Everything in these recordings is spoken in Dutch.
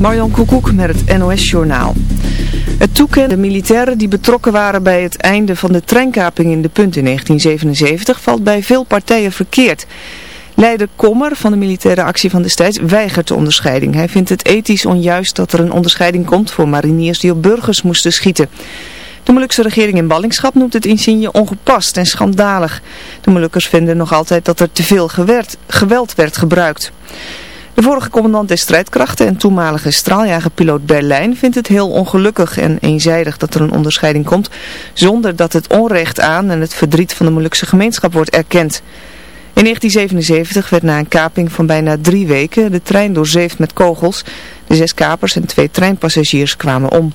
Marjan Koekoek met het NOS-journaal. Het toekennen de militairen die betrokken waren bij het einde van de treinkaping in de punt in 1977 valt bij veel partijen verkeerd. Leider Kommer van de militaire actie van destijds weigert de onderscheiding. Hij vindt het ethisch onjuist dat er een onderscheiding komt voor mariniers die op burgers moesten schieten. De Molukse regering in ballingschap noemt het insigne ongepast en schandalig. De Molukkers vinden nog altijd dat er te veel geweld werd gebruikt. De vorige commandant der strijdkrachten en toenmalige straaljagerpiloot Berlijn vindt het heel ongelukkig en eenzijdig dat er een onderscheiding komt, zonder dat het onrecht aan en het verdriet van de Molukse gemeenschap wordt erkend. In 1977 werd na een kaping van bijna drie weken de trein doorzeefd met kogels. De zes kapers en twee treinpassagiers kwamen om.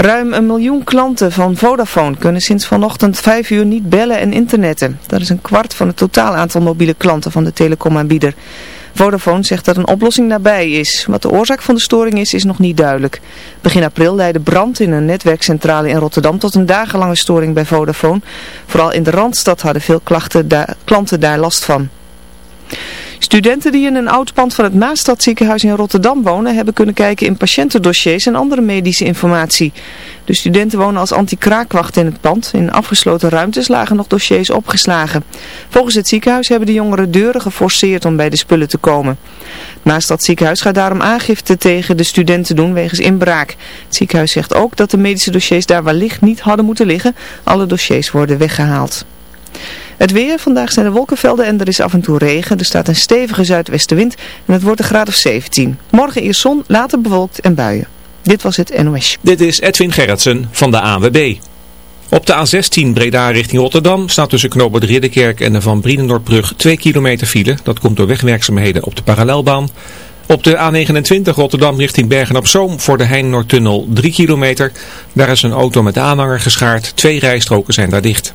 Ruim een miljoen klanten van Vodafone kunnen sinds vanochtend 5 uur niet bellen en internetten. Dat is een kwart van het totaal aantal mobiele klanten van de telecomaanbieder. Vodafone zegt dat een oplossing nabij is. Wat de oorzaak van de storing is, is nog niet duidelijk. Begin april leidde brand in een netwerkcentrale in Rotterdam tot een dagenlange storing bij Vodafone. Vooral in de Randstad hadden veel klanten daar last van. Studenten die in een oud pand van het Maastadziekenhuis in Rotterdam wonen hebben kunnen kijken in patiëntendossiers en andere medische informatie. De studenten wonen als anti-kraakwacht in het pand. In afgesloten ruimtes lagen nog dossiers opgeslagen. Volgens het ziekenhuis hebben de jongeren deuren geforceerd om bij de spullen te komen. Het ziekenhuis gaat daarom aangifte tegen de studenten doen wegens inbraak. Het ziekenhuis zegt ook dat de medische dossiers daar wellicht niet hadden moeten liggen. Alle dossiers worden weggehaald. Het weer, vandaag zijn er wolkenvelden en er is af en toe regen. Er staat een stevige zuidwestenwind en het wordt een graad of 17. Morgen eerst zon, later bewolkt en buien. Dit was het NOS. Dit is Edwin Gerritsen van de ANWB. Op de A16 Breda richting Rotterdam staat tussen knooppunt Ridderkerk en de Van Brienendorpbrug 2 kilometer file. Dat komt door wegwerkzaamheden op de parallelbaan. Op de A29 Rotterdam richting Bergen-op-Zoom voor de Hein-Noordtunnel 3 kilometer. Daar is een auto met aanhanger geschaard. Twee rijstroken zijn daar dicht.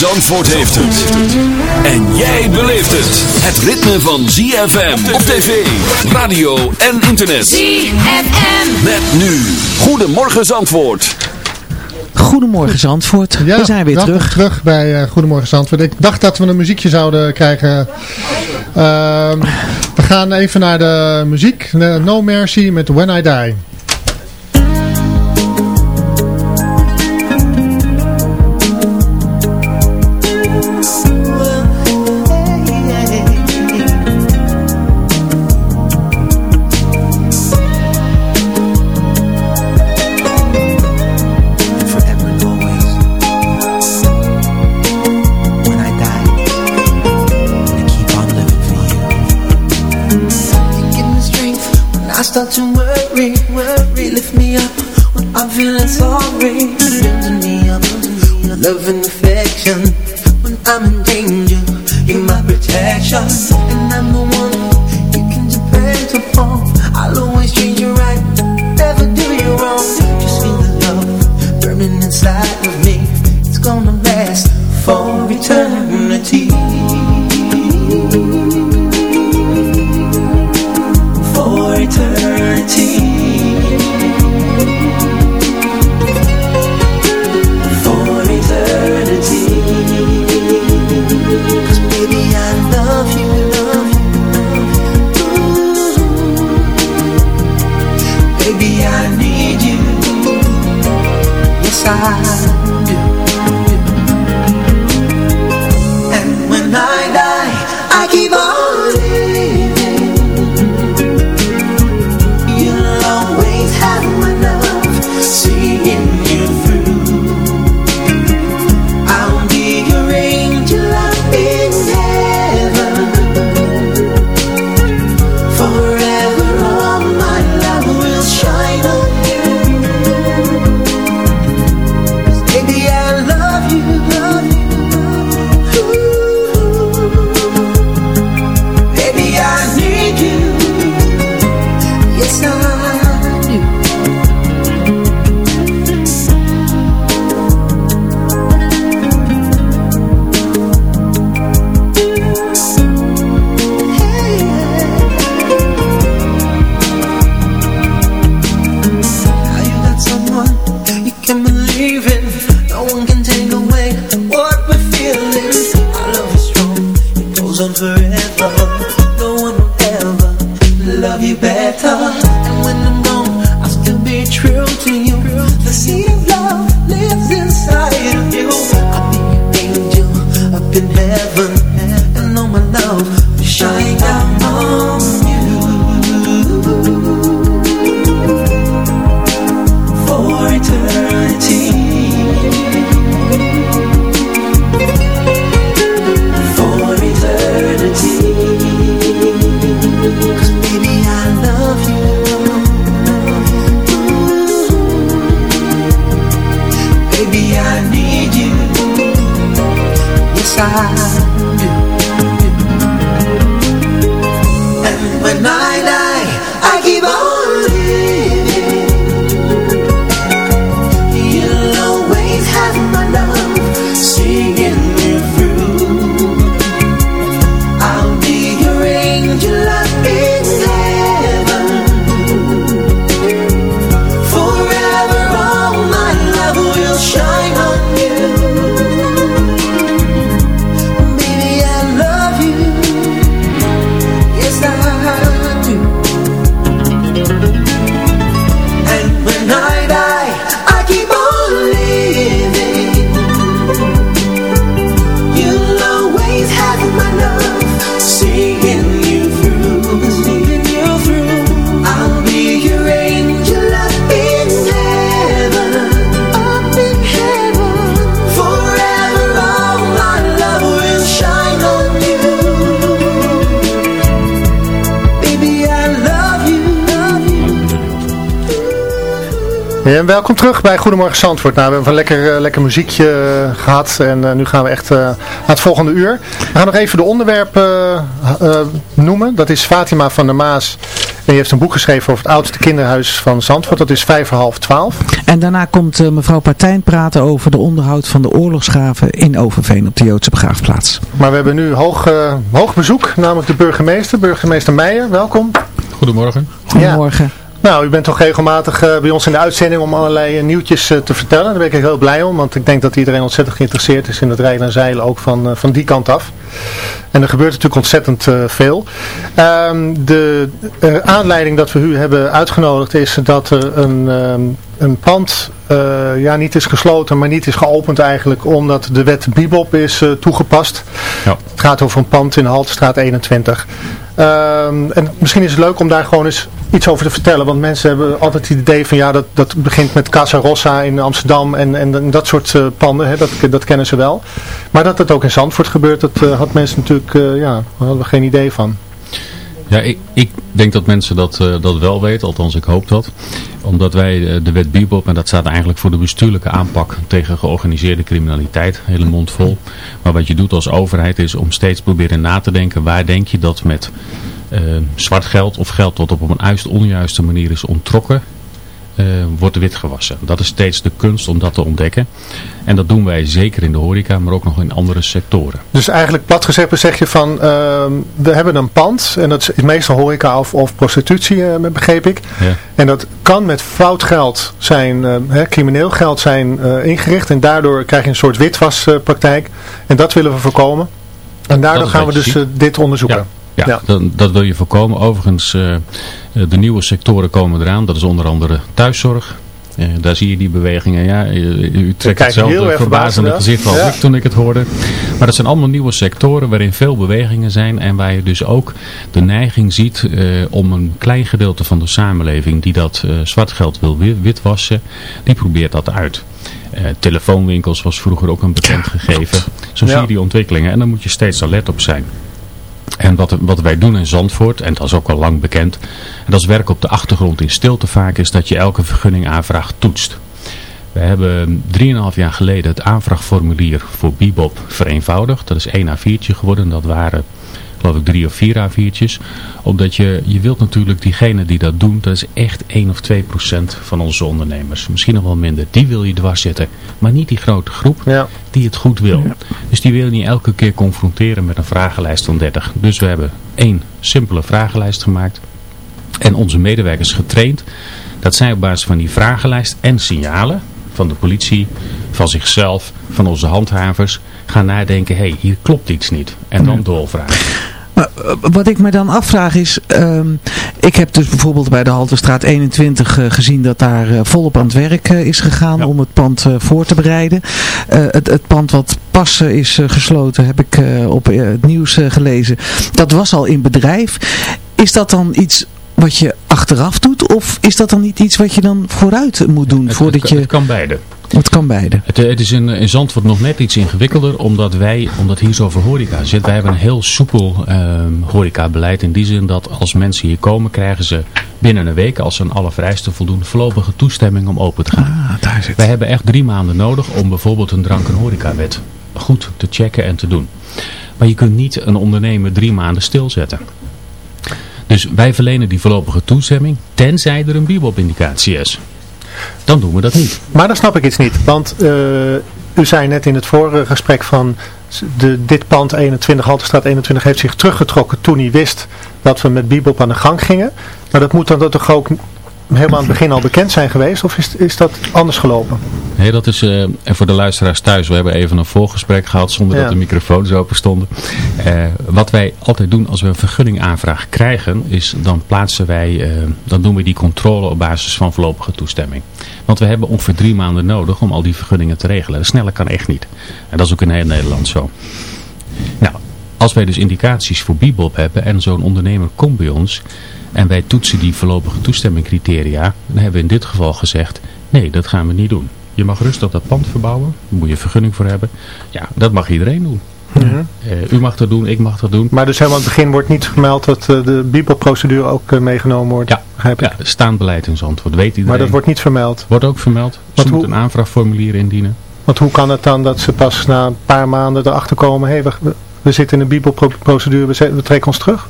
Zandvoort heeft het. En jij beleeft het. Het ritme van ZFM op tv, radio en internet. ZFM. Met nu. Goedemorgen Zandvoort. Goedemorgen Zandvoort. Ja, we zijn weer terug. terug bij eh, Goedemorgen Zandvoort. Ik dacht dat we een muziekje zouden krijgen. Ehm, we gaan even naar de muziek. Eh, No Mercy met When I Die. You En welkom terug bij Goedemorgen Zandvoort. Nou, we hebben een lekker, eh, lekker muziekje eh, gehad en eh, nu gaan we echt eh, naar het volgende uur. We gaan nog even de onderwerpen eh, eh, noemen. Dat is Fatima van der Maas. En die heeft een boek geschreven over het oudste kinderhuis van Zandvoort. Dat is vijf voor half twaalf. En daarna komt eh, mevrouw Partijn praten over de onderhoud van de oorlogsgraven in Overveen op de Joodse begraafplaats. Maar we hebben nu hoog, eh, hoog bezoek, namelijk de burgemeester, burgemeester Meijer. Welkom. Goedemorgen. Goedemorgen. Nou, u bent toch regelmatig eh, bij ons in de uitzending om allerlei eh, nieuwtjes eh, te vertellen. Daar ben ik heel blij om, want ik denk dat iedereen ontzettend geïnteresseerd is in het rijden en zeilen ook van, van die kant af. En er gebeurt natuurlijk ontzettend veel. Ehm, de aanleiding dat we u hebben uitgenodigd is dat er een, ehm, een pand eh, ja, niet is gesloten, maar niet is geopend eigenlijk, omdat de wet Bibop is eh, toegepast. Ja. Het gaat over een pand in Haltestraat 21. Ehm, en misschien is het leuk om daar gewoon eens iets over te vertellen. Want mensen hebben altijd het idee van ja, dat, dat begint met Casa Rossa in Amsterdam en, en dat soort eh, panden. Hè, dat, dat kennen ze wel. Maar dat het ook in Zandvoort gebeurt, dat had mensen natuurlijk, ja, daar hadden we geen idee van. Ja, ik, ik denk dat mensen dat, dat wel weten, althans ik hoop dat. Omdat wij eh, de wet Bibop, en dat staat eigenlijk voor de bestuurlijke aanpak tegen georganiseerde criminaliteit, hele mond vol. Maar wat je doet als overheid is om steeds proberen na te denken, waar denk je dat met eh, zwart geld of geld dat op een uist onjuiste manier is onttrokken, eh, wordt witgewassen. Dat is steeds de kunst om dat te ontdekken. En dat doen wij zeker in de horeca, maar ook nog in andere sectoren. Dus eigenlijk plat gezegd zeg je van, ehm, we hebben een pand en dat is meestal horeca of, of prostitutie, eh, begreep ik. Ja. En dat kan met fout geld zijn, eh, hè, crimineel geld zijn ingericht en daardoor krijg je een soort witwaspraktijk. en dat willen we voorkomen. En daardoor gaan we dus dit onderzoeken. Ja, Ja. Dat, dat wil je voorkomen. Overigens, eh, eh, de nieuwe sectoren komen eraan. Dat is onder andere thuiszorg. Eh, daar zie je die bewegingen. Ja, u, u trekt kijk heel hetzelfde erg verbazende gezicht als ja. ik toen ik het hoorde. Maar dat zijn allemaal nieuwe sectoren waarin veel bewegingen zijn. En waar je dus ook de neiging ziet eh, om een klein gedeelte van de samenleving die dat eh, zwart geld wil wi- witwassen. Die probeert dat uit. Eh, telefoonwinkels was vroeger ook een bekend gegeven. Zo zie je die ontwikkelingen. En daar moet je steeds alert op zijn. En wat, wat wij doen in Zandvoort, en dat is ook al lang bekend, en dat is werken op de achtergrond in stilte vaak, is dat je elke vergunningaanvraag toetst. We hebben 3,5 jaar geleden het aanvraagformulier voor Bibop vereenvoudigd. Dat is één A4'tje geworden. Dat waren geloof ik drie of vier A4'tjes. Omdat je, je wilt natuurlijk diegene die dat doen, dat is echt 1 of 2 procent van onze ondernemers. Misschien nog wel minder. Die wil je dwars zitten. Maar niet die grote groep Ja. die het goed wil. Dus die wil je niet elke keer confronteren met een vragenlijst van 30. Dus we hebben één simpele vragenlijst gemaakt. En onze medewerkers getraind. Dat zij op basis van die vragenlijst en signalen van de politie, van zichzelf, van onze handhavers, gaan nadenken, hé, hey, hier klopt iets niet. En dan doorvragen. Maar, eh, wat ik me dan afvraag is, ehm, ik heb dus bijvoorbeeld bij de Halterstraat 21 eh, gezien dat daar eh, volop aan het werk is gegaan om het pand voor te bereiden. Het, het pand wat pas eh, is gesloten heb ik op het nieuws gelezen. Dat was al in bedrijf. Is dat dan iets wat je achteraf doet of is dat dan niet iets wat je dan vooruit moet doen Het, voordat het, je... het kan beide. Het kan beide. Het, het is in, in Zandvoort nog net iets ingewikkelder, omdat wij, omdat hier zoveel horeca zit, wij hebben een heel soepel ehm horecabeleid. In die zin dat als mensen hier komen, krijgen ze binnen een week, als ze aan alle vereisten voldoen, voorlopige toestemming om open te gaan. Ah, daar zit Wij hebben echt drie maanden nodig om bijvoorbeeld een drank- en horecawet goed te checken en te doen. Maar je kunt niet een ondernemer drie maanden stilzetten. Dus wij verlenen die voorlopige toestemming, tenzij er een bibop-indicatie is. Dan doen we dat niet. Maar dan snap ik iets niet. Want eh, u zei net in het vorige gesprek van de, dit pand 21, Halterstraat 21, heeft zich teruggetrokken toen hij wist dat we met Bibop aan de gang gingen. Maar dat moet dan toch ook helemaal aan het begin al bekend zijn geweest? Of is, is dat anders gelopen? Nee, dat is, eh, en voor de luisteraars thuis, we hebben even een voorgesprek gehad zonder Ja. dat de microfoons open stonden. Eh, wat wij altijd doen als we een vergunningaanvraag krijgen, is dan plaatsen wij, eh, dan doen we die controle op basis van voorlopige toestemming. Want we hebben ongeveer drie maanden nodig om al die vergunningen te regelen. Sneller kan echt niet. En dat is ook in heel Nederland zo. Nou, als wij dus indicaties voor Bibop hebben en zo'n ondernemer komt bij ons en wij toetsen die voorlopige toestemmingcriteria, dan hebben we in dit geval gezegd, nee, dat gaan we niet doen. Je mag rustig dat pand verbouwen, daar moet je vergunning voor hebben. Ja, dat mag iedereen doen. Eh, u mag dat doen, ik mag dat doen. Maar dus helemaal aan het begin wordt niet gemeld dat eh, de Bibop-procedure ook eh, meegenomen wordt? Ja, begrijp ik. ja staand beleid in Zandvoort, weet iedereen. Maar dat wordt niet vermeld. Wordt ook vermeld. Ze moeten een aanvraagformulier indienen. Want hoe kan het dan dat ze pas na een paar maanden erachter komen, hé, hey, we, we zitten in een Bibop-procedure, we, we trekken ons terug?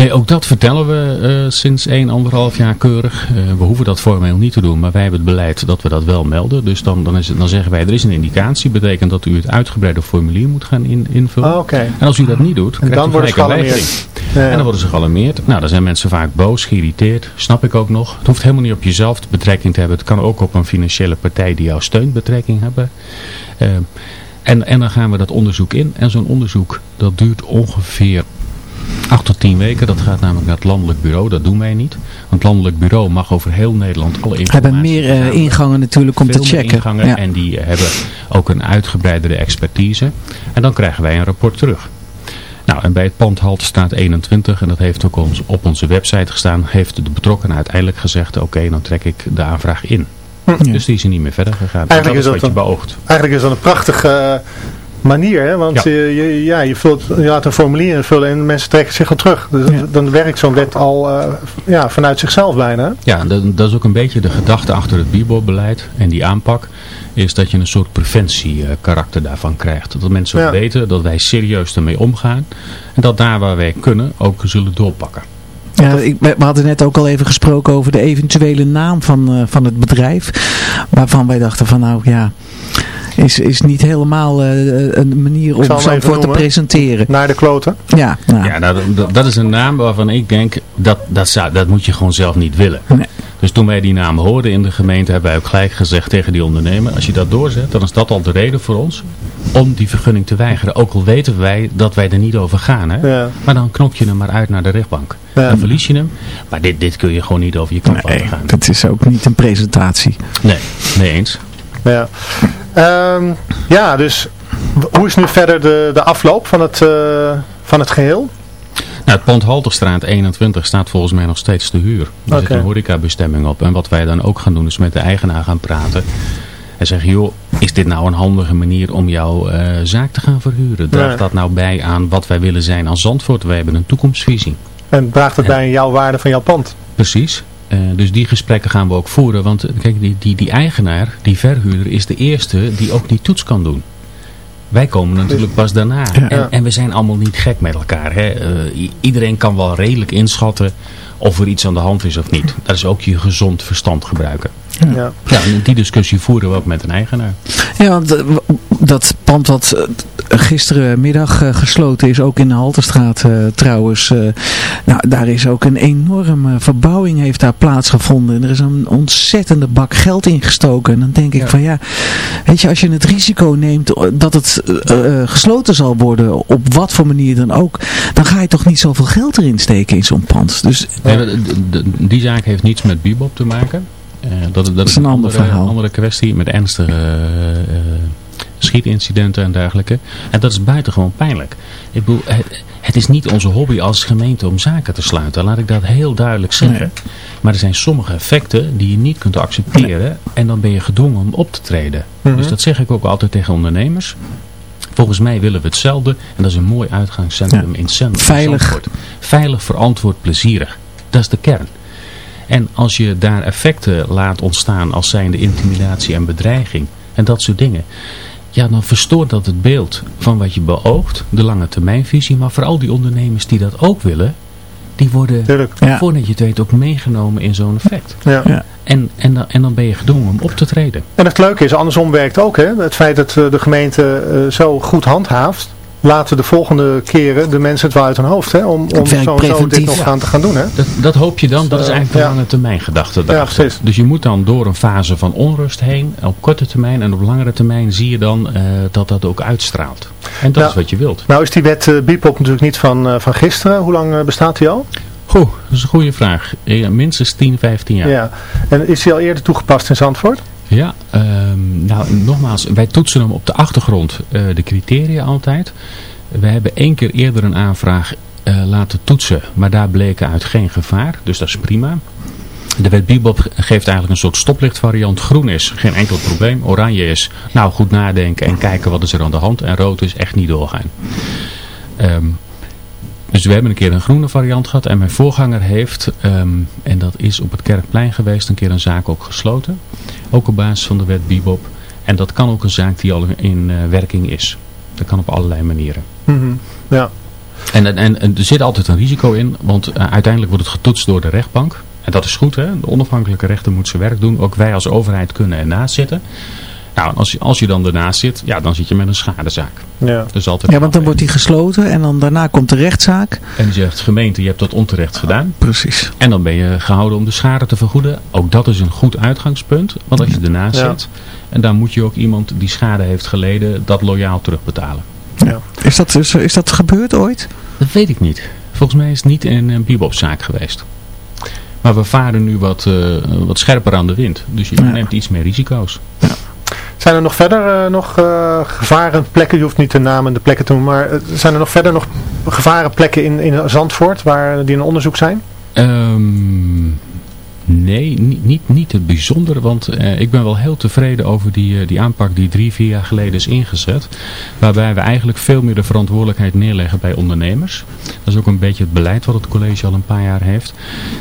Nee, ook dat vertellen we eh, sinds 1, anderhalf jaar keurig. Eh, we hoeven dat formeel niet te doen, maar wij hebben het beleid dat we dat wel melden. Dus dan, dan, is het, dan zeggen wij, er is een indicatie. betekent dat u het uitgebreide formulier moet gaan in, invullen. Ah. En als u dat niet doet, dan u worden ze gealarmeerd. weigering. Ja, ja. En dan worden ze gealarmeerd. Nou, dan zijn mensen vaak boos, geïrriteerd. Snap ik ook nog. Het hoeft helemaal niet op jezelf betrekking te hebben. Het kan ook op een financiële partij die jou steunt betrekking hebben. Eh, en, en dan gaan we dat onderzoek in. En zo'n onderzoek, dat duurt ongeveer 8 tot 10 weken. Dat gaat namelijk naar het landelijk bureau. Dat doen wij niet. Want het landelijk bureau mag over heel Nederland alle informatie hebben meer eh, ingangen natuurlijk om Veel te meer checken. ingangen Ja. en die hebben ook een uitgebreidere expertise. En dan krijgen wij een rapport terug. Nou, en bij het pand Haltestraat 21, en dat heeft ook ons, op onze website gestaan, heeft de betrokkenen uiteindelijk gezegd, oké, dan trek ik de aanvraag in. Dus die is er niet meer verder gegaan. En Hm. Eigenlijk dat is is wat dat je een- beoogt. Eigenlijk is dat een prachtige eh, manier, hè? want Ja. Je, je, ja, je, vult, je laat een formulier invullen en mensen trekken zich dan terug. Dus dan werkt zo'n wet al eh, ja, vanuit zichzelf bijna. Ja, dat, dat is ook een beetje de gedachte achter het bibelbeleid en die aanpak. Is dat je een soort preventiekarakter daarvan krijgt. Dat mensen ook Ja. weten dat wij serieus ermee omgaan. En dat daar waar wij kunnen ook zullen doorpakken. Ja, ik, we we hadden net ook al even gesproken over de eventuele naam van, eh, van het bedrijf. Waarvan wij dachten van nou ja, is, is niet helemaal eh, een manier om zo voor te presenteren. Naar de kloten. Ja, nou, Ja, nou, dat, dat is een naam waarvan ik denk, dat, dat, zou, dat moet je gewoon zelf niet willen. Nee. Dus toen wij die naam hoorden in de gemeente, hebben wij ook gelijk gezegd tegen die ondernemer, als je dat doorzet, dan is dat al de reden voor ons om die vergunning te weigeren. Ook al weten wij dat wij er niet over gaan. Hè? Ja. Maar dan knop je hem maar uit naar de rechtbank. Ja. Dan verlies je hem. Maar dit, dit kun je gewoon niet over je kant nee, gaan. dat is ook niet een presentatie. Nee, nee eens. Ja, Ehm, ja dus hoe is nu verder de, de afloop van het, eh, van het geheel? Nou, het pand Halterstraat 21 staat volgens mij nog steeds te huur. Er zit een horecabestemming op. En wat wij dan ook gaan doen is met de eigenaar gaan praten. En zeggen, joh, is dit nou een handige manier om jouw eh, zaak te gaan verhuren? Draagt Ja. dat nou bij aan wat wij willen zijn als Zandvoort? Wij hebben een toekomstvisie. En draagt het bij aan jouw waarde van jouw pand? Precies. Eh, dus die gesprekken gaan we ook voeren. Want eh, kijk, die, die, die eigenaar, die verhuurder, is de eerste die ook die toets kan doen. Wij komen natuurlijk pas daarna. Ja. En, en we zijn allemaal niet gek met elkaar. Hè? Eh, iedereen kan wel redelijk inschatten of er iets aan de hand is of niet. Dat is ook je gezond verstand gebruiken. Ja. Ja, die discussie voeren we ook met een eigenaar. Ja, want eh, dat pand wat eh, gisterenmiddag eh, gesloten is, ook in de Halterstraat eh, trouwens. eh, nou, daar is ook een enorme verbouwing heeft daar plaatsgevonden. En er is een ontzettende bak geld ingestoken. En dan denk ik van ja, weet je, als je het risico neemt dat het gesloten zal worden, op wat voor manier dan ook, dan ga je toch niet zoveel geld erin steken in zo'n pand. Dus Nee, die zaak heeft niets met bebop te maken. Eh, dat, dat, is een, een ander andere, verhaal. andere kwestie met ernstige eh, eh, schietincidenten en dergelijke. En dat is buitengewoon pijnlijk. Ik bedoel, het, het is niet onze hobby als gemeente om zaken te sluiten. Laat ik dat heel duidelijk zeggen. Maar er zijn sommige effecten die je niet kunt accepteren. En dan ben je gedwongen om op te treden. Mhm. Dus dat zeg ik ook altijd tegen ondernemers. Volgens mij willen we hetzelfde. En dat is een mooi uitgangscentrum in Zand- Veilig. Veilig, verantwoord, plezierig. Dat is de kern. En als je daar effecten laat ontstaan als zijnde intimidatie en bedreiging en dat soort dingen. Ja, dan verstoort dat het beeld van wat je beoogt, de lange termijnvisie. Maar vooral die ondernemers die dat ook willen, die worden. Ja. voordat je het weet ook meegenomen in zo'n effect. Ja. Ja. En, en, dan, en dan ben je gedwongen om op te treden. En het leuke is, andersom werkt ook. Hè? Het feit dat eh, de gemeente eh, zo goed handhaaft, laten de volgende keren de mensen het wel uit hun hoofd. Hè? Om, om zo, zo dit nog gaan te gaan doen. Hè? Dat, dat hoop je dan, dat is eigenlijk de Ja. lange termijn gedachte Ja, daarachter. precies. dus je moet dan door een fase van onrust heen, op korte termijn en op langere termijn zie je dan eh, dat dat ook uitstraalt. En dat Ja. is wat je wilt. Nou is die wet eh Bipop natuurlijk niet van, eh, van gisteren. Hoe lang eh, bestaat die al? Goed, dat is een goede vraag. Ja, minstens 10, 15 jaar. Ja. En is die al eerder toegepast in Zandvoort? Ja, ehm, nou nogmaals, wij toetsen hem op de achtergrond eh, de criteria altijd. We hebben één keer eerder een aanvraag eh, laten toetsen, maar daar bleken uit geen gevaar, dus dat is prima. De wet Bibop geeft eigenlijk een soort stoplichtvariant. Groen is geen enkel probleem. Oranje is nou goed nadenken en kijken wat is er aan de hand. En rood is echt niet doorgaan. Ehm, dus we hebben een keer een groene variant gehad. En mijn voorganger heeft, ehm, en dat is op het Kerkplein geweest, een keer een zaak ook gesloten. Ook op basis van de wet Bibop. En dat kan ook een zaak die al in eh, werking is. Dat kan op allerlei manieren. Mhm. Ja. En, en, en er zit altijd een risico in, want eh, uiteindelijk wordt het getoetst door de rechtbank. En dat is goed, hè? de onafhankelijke rechter moet zijn werk doen. Ook wij als overheid kunnen ernaast zitten. Nou, en als je, als je dan ernaast zit, ja, dan zit je met een schadezaak. Ja. Dus altijd Ja, want dan wordt die gesloten en dan daarna komt de rechtszaak. En die zegt, gemeente, je hebt dat onterecht gedaan. Precies. En dan ben je gehouden om de schade te vergoeden. Ook dat is een goed uitgangspunt. Want als je ernaast Ja. zit, en dan moet je ook iemand die schade heeft geleden, dat loyaal terugbetalen. Ja. Is dat, is, is dat gebeurd ooit? Dat weet ik niet. Volgens mij is het niet in een bebopzaak geweest. Maar we varen nu wat, eh, wat scherper aan de wind. Dus je Ja. neemt iets meer risico's. Zijn er nog verder eh, nog eh, gevarenplekken? Je hoeft niet de namen en de plekken te noemen. Maar eh, zijn er nog verder nog gevarenplekken in, in Zandvoort waar die in onderzoek zijn? Ehm, nee, niet, niet, niet het bijzondere. Want eh, ik ben wel heel tevreden over die, eh, die aanpak die drie, vier jaar geleden is ingezet. Waarbij we eigenlijk veel meer de verantwoordelijkheid neerleggen bij ondernemers. Dat is ook een beetje het beleid wat het college al een paar jaar heeft.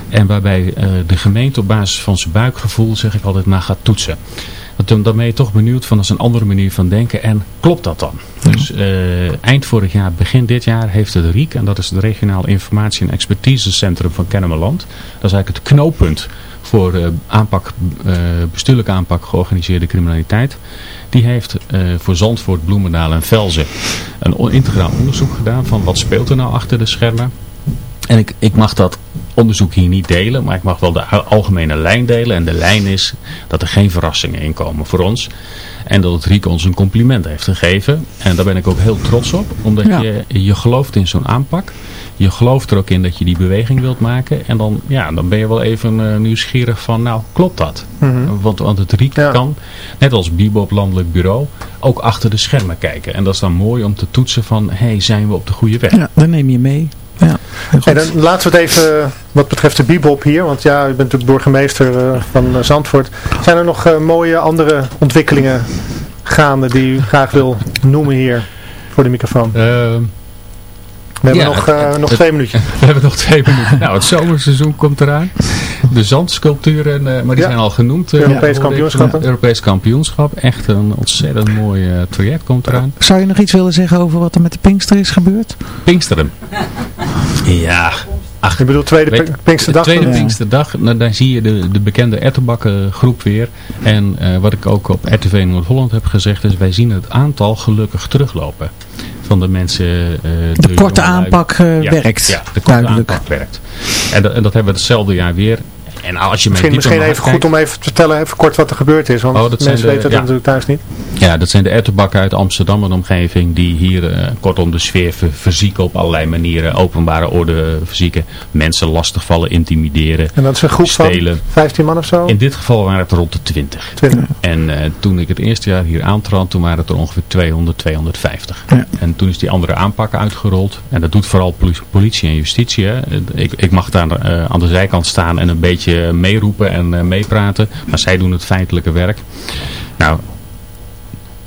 En waarbij eh, de gemeente op basis van zijn buikgevoel, zeg ik altijd, maar gaat toetsen. Want dan, dan ben je toch benieuwd van dat is een andere manier van denken. En klopt dat dan? Dus eh, eind vorig jaar, begin dit jaar heeft het RIEK, en dat is het Regionaal Informatie- en Expertisecentrum van Kennemerland. Dat is eigenlijk het knooppunt voor eh, aanpak, eh, bestuurlijke aanpak georganiseerde criminaliteit. Die heeft voor Zandvoort, Bloemendaal en Velzen een integraal onderzoek gedaan van wat speelt er nou achter de schermen. En ik, ik mag dat onderzoek hier niet delen, maar ik mag wel de al- algemene lijn delen. En de lijn is dat er geen verrassingen in komen voor ons. En dat het Riek ons een compliment heeft gegeven. En daar ben ik ook heel trots op. Omdat Ja. je, je gelooft in zo'n aanpak. Je gelooft er ook in dat je die beweging wilt maken. En dan, ja, dan ben je wel even eh, nieuwsgierig van, nou, klopt dat? Mhm. Want, want het Riek Ja. kan, net als Bibop Landelijk Bureau, ook achter de schermen kijken. En dat is dan mooi om te toetsen van, hey, zijn we op de goede weg? Ja, dan neem je mee. Ja, goed. dan laten we het even, eh, wat betreft de bebop hier, want ja, u bent natuurlijk burgemeester eh, van eh, Zandvoort. Zijn er nog mooie andere ontwikkelingen gaande die u graag wil noemen hier voor de microfoon? Ehm, We hebben ja, nog, eh, het- nog het- twee minuutjes. We hebben nog twee minuten. Nou, het zomerseizoen komt eraan. De zandsculpturen, eh, maar die Ja. zijn al genoemd. eh, Europees kampioenschappen. Europees kampioenschap. Echt een ontzettend mooi traject komt eraan. Zou je nog iets willen zeggen over wat er met de Pinkster is gebeurd? Pinksteren. Ja. Ach, Je bedoelt tweede weet- Pink- Pinksterdag? Tweede Ja. Pinksterdag, nou, daar zie je de, de bekende Etterbakken groep weer. En eh, wat ik ook op RTV Noord-Holland heb gezegd is, wij zien het aantal gelukkig teruglopen. Van de mensen... eh, De korte jongelui- aanpak eh, Ja, werkt. Ja, de korte Duidelijk. aanpak werkt. En, en dat hebben we hetzelfde jaar weer. En als je Misschien, misschien even goed om even te vertellen, even kort wat er gebeurd is. Want Oh, mensen de- weten dat ja. natuurlijk thuis niet. Ja, dat zijn de etterbakken uit Amsterdam en omgeving die hier eh, kortom de sfeer ver- verzieken op allerlei manieren. Openbare orde verzieken, mensen lastigvallen, intimideren, En dat is een groep stelen. van 15 man of zo? In dit geval waren het rond de 20. 20. En eh, toen ik het eerste jaar hier aantrad, toen waren het er ongeveer 200, 250. En toen is die andere aanpak uitgerold. En dat doet vooral poli- politie en justitie. Hè. Ik, ik mag daar eh, aan de zijkant staan en een beetje meeroepen en eh, meepraten. Maar zij doen het feitelijke werk. Nou,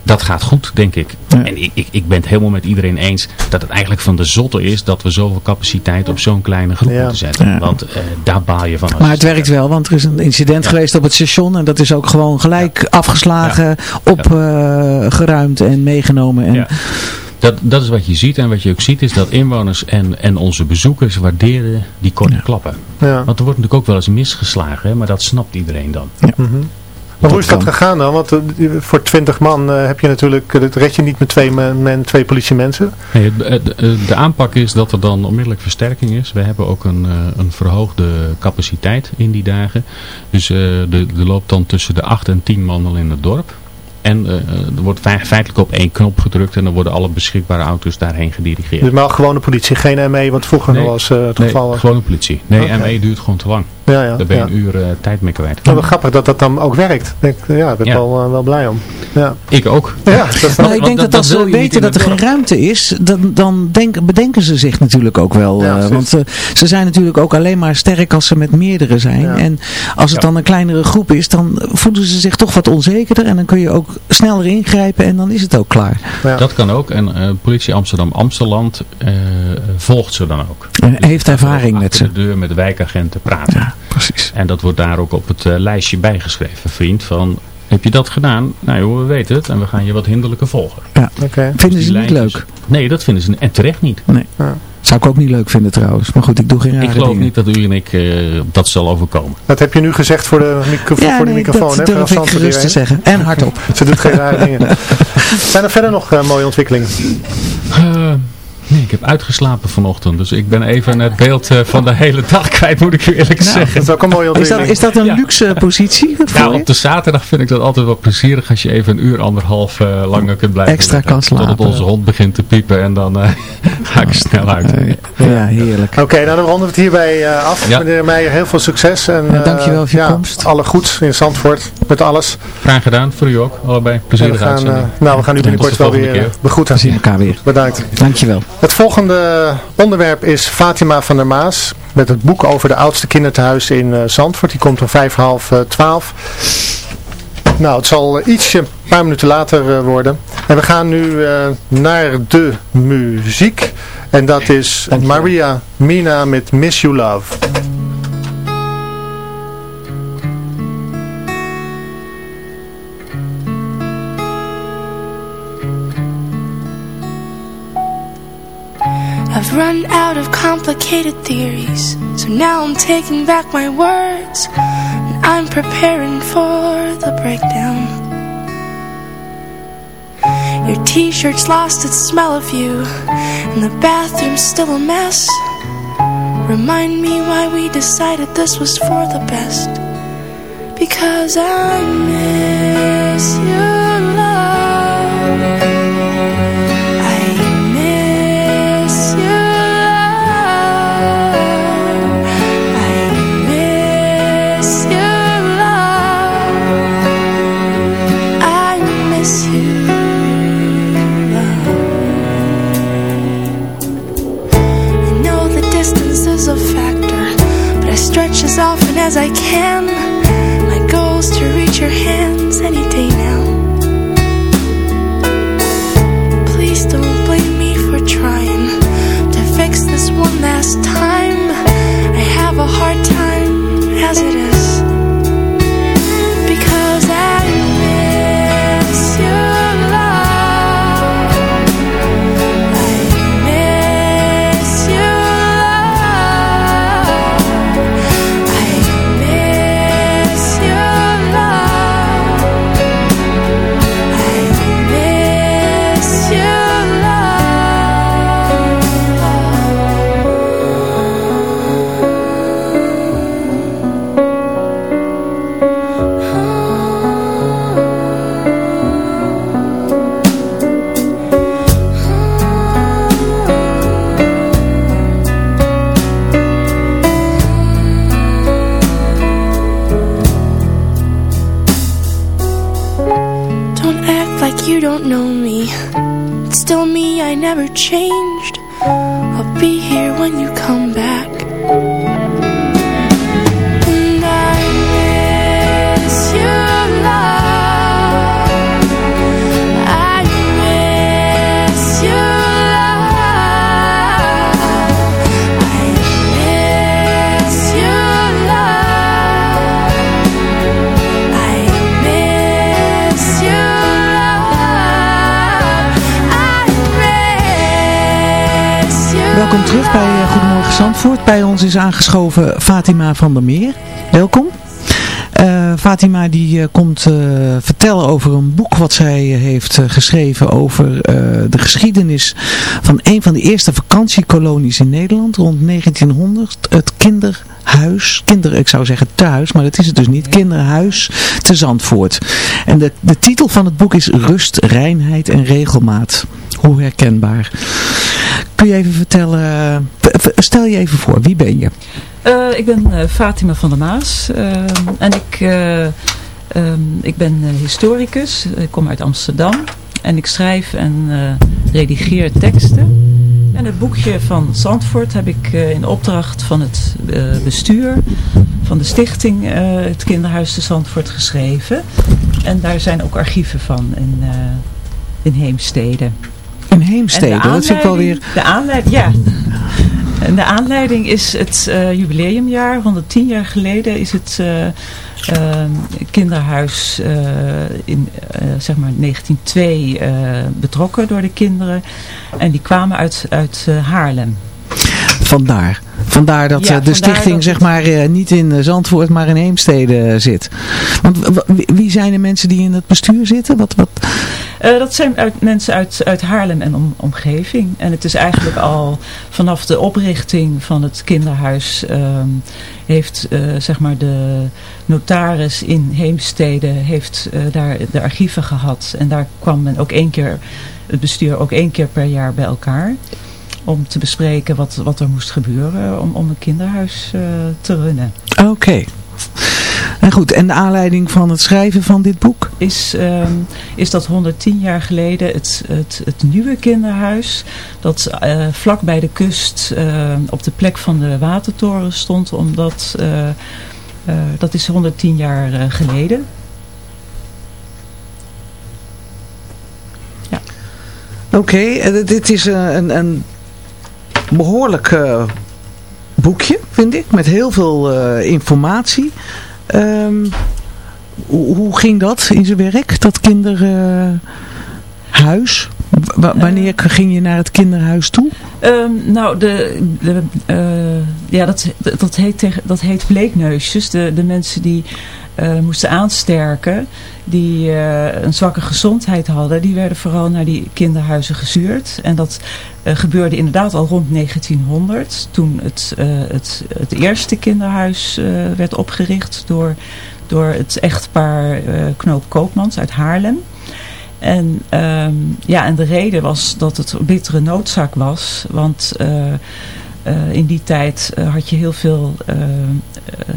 dat gaat goed, denk ik. En ik, ik, ik ben het helemaal met iedereen eens dat het eigenlijk van de zotte is dat we zoveel capaciteit op zo'n kleine groep Ja. moeten zetten. Ja. Want eh, daar baal je van. Maar het werkt wel, want er is een incident geweest op het station en dat is ook gewoon gelijk afgeslagen, opgeruimd en meegenomen. En Ja. Dat, dat is wat je ziet en wat je ook ziet is dat inwoners en, en onze bezoekers waarderen die korte klappen. Ja. Want er wordt natuurlijk ook wel eens misgeslagen, hè, maar dat snapt iedereen dan. Mhm. Maar hoe is dat gegaan dan? Want eh, voor 20 man eh, heb je natuurlijk, eh, dat red je niet met twee, men, twee politiemensen. Nee, de, de, de aanpak is dat er dan onmiddellijk versterking is. We hebben ook een, eh, een verhoogde capaciteit in die dagen. Dus eh, de, er loopt dan tussen de 8 en 10 man al in het dorp. En eh, er wordt fe- feitelijk op één knop gedrukt en dan worden alle beschikbare auto's daarheen gedirigeerd. Dus maar gewone politie, geen ME, wat vroeger was eh, het Nee, geval gewone politie. Nee. ME duurt gewoon te lang. Ja, ja, Daar ben je ja. een uur eh, tijd mee kwijt. Wel grappig dat dat dan ook werkt. Denk, ja, daar ben ik Ja. wel, eh, wel blij om. Ja, Ik ook. ja dat Nou, ik denk dat, als wil ze je niet weten dat er geen ruimte is, dan, dan denk, bedenken ze zich natuurlijk ook wel. Ja, eh, want ze zijn natuurlijk ook alleen maar sterk als ze met meerdere zijn. Ja. En als het Ja. dan een kleinere groep is, dan voelen ze zich toch wat onzekerder. En dan kun je ook sneller ingrijpen en dan is het ook klaar. Ja. Dat kan ook. En eh, politie Amsterdam-Amsteland eh, volgt ze dan ook. En Dus heeft ervaring met ze. de deur met de wijkagenten praten. Precies. En dat wordt daar ook op het eh, lijstje bijgeschreven, vriend. Van, heb je dat gedaan? Nou joh, we weten het. En we gaan je wat hinderlijke volgen. Ja. Oké. Vinden Die ze niet leuk? Nee, dat vinden ze en terecht niet. Nee. Ja. Zou ik ook niet leuk vinden trouwens. Maar goed, ik doe geen rare Ik geloof dingen. niet dat u en ik eh, dat zal overkomen. Dat heb je nu gezegd voor de, micro Ja, voor de microfoon. dat hè, durf ik gerust te zeggen. En hardop. Ze doet geen rare dingen. Zijn er verder nog eh, mooie ontwikkelingen? Nee, ik heb uitgeslapen vanochtend. Dus ik ben even het beeld eh, van de hele dag kwijt, moet ik u eerlijk Nou, zeggen. Dat is ook een mooie Is dat, is dat een Ja. luxe positie voor Nou, je? op de zaterdag vind ik dat altijd wel plezierig als je even een uur, anderhalf eh, langer kunt blijven Extra liggen. kan slapen. Totdat onze hond begint te piepen en dan eh, ga ik er snel uit. Ja, heerlijk. Oké, nou dan ronden we het hierbij eh, af. Ja. Meneer Meijer, heel veel succes. En, Ja, eh, dankjewel voor je ja, komst. Alle goeds in Zandvoort, met alles. Graag gedaan, voor u ook. Allebei plezierige gaan, eh, uitzending. nou, we gaan u binnenkort wel weer begroeten. We zien elkaar weer. Bedankt. Dankjewel. Het volgende onderwerp is Fatima van der Maas. Met het boek over de oudste kinderthuis in eh, Zandvoort. Die komt om vijf, half eh, twaalf. Nou, het zal eh, ietsje een paar minuten later worden. En we gaan nu naar de muziek. En dat is Maria Mina met Miss You Love. Run out of complicated theories, so now I'm taking back my words, and I'm preparing for the breakdown. Your t-shirt's lost its smell of you, and the bathroom's still a mess. Remind me why we decided this was for the best. Because I miss your as I can. My goal's to reach your hands any day now. Please don't blame me for trying to fix this one last time. I have a hard time as it is. Don't know me. It's still me, I never changed. I'll be here when you come back. Terug bij eh, Goedemorgen Zandvoort. Bij ons is aangeschoven Fatima van der Meer. Welkom. Eh, Fatima die eh, komt vertellen over een boek wat zij heeft geschreven over de geschiedenis van een van de eerste vakantiekolonies in Nederland rond 1900. Het kinderhuis, kinder, ik zou zeggen thuis, maar dat is het dus niet, kinderhuis te Zandvoort. En de, de titel van het boek is Rust, Reinheid en Regelmaat. Hoe herkenbaar. Kun je even vertellen, stel je even voor, wie ben je? Eh, ik ben eh, Fatima van der Maas eh, en ik, eh, ehm, ik ben historicus. Ik kom uit Amsterdam en ik schrijf en redigeer teksten. En het boekje van Zandvoort heb ik in opdracht van het bestuur van de stichting het kinderhuis te Zandvoort geschreven. En daar zijn ook archieven van in, in Heemstede. In Heemstede, dat vind ik wel weer... De aanleiding, ja. En de aanleiding is het eh, jubileumjaar. 110 jaar geleden is het eh, eh, kinderhuis in zeg maar 1902 eh, betrokken door de kinderen. En die kwamen uit, uit Haarlem. Vandaar. Vandaar dat Ja, de vandaar stichting dat zeg maar niet in Zandvoort, maar in Heemstede zit. Want wie zijn de mensen die in het bestuur zitten? Wat, wat? Eh, dat zijn uit, mensen uit, uit Haarlem en om, omgeving. En het is eigenlijk al vanaf de oprichting van het kinderhuis... ehm, heeft eh, zeg maar de notaris in Heemstede heeft, eh, daar de archieven gehad. En daar kwam men ook één keer, het bestuur ook één keer per jaar bij elkaar... om te bespreken wat, wat er moest gebeuren om, om een kinderhuis te runnen. Oké. En goed, en de aanleiding van het schrijven van dit boek? is, ehm, is dat 110 jaar geleden het, het, het nieuwe kinderhuis dat eh, vlak bij de kust eh, op de plek van de watertoren stond omdat eh, eh, dat is 110 jaar geleden. Oké, eh, dit is een, een behoorlijk eh, boekje, vind ik, met heel veel informatie. Ehm, hoe, ging dat in zijn werk, dat kinderhuis? Wa- wanneer ging je naar het kinderhuis toe? Ehm, nou, de, de, eh, ja, dat, dat, heet dat heet bleekneusjes. De, de mensen die eh, moesten aansterken, die eh, een zwakke gezondheid hadden, die werden vooral naar die kinderhuizen gezuurd. En dat eh, gebeurde inderdaad al rond 1900, toen het, het, het eerste kinderhuis werd opgericht door, door het echtpaar Knoop Koopmans uit Haarlem. En, ehm, ja, en de reden was dat het bittere noodzaak was. Want eh, in die tijd eh, had je heel veel, eh,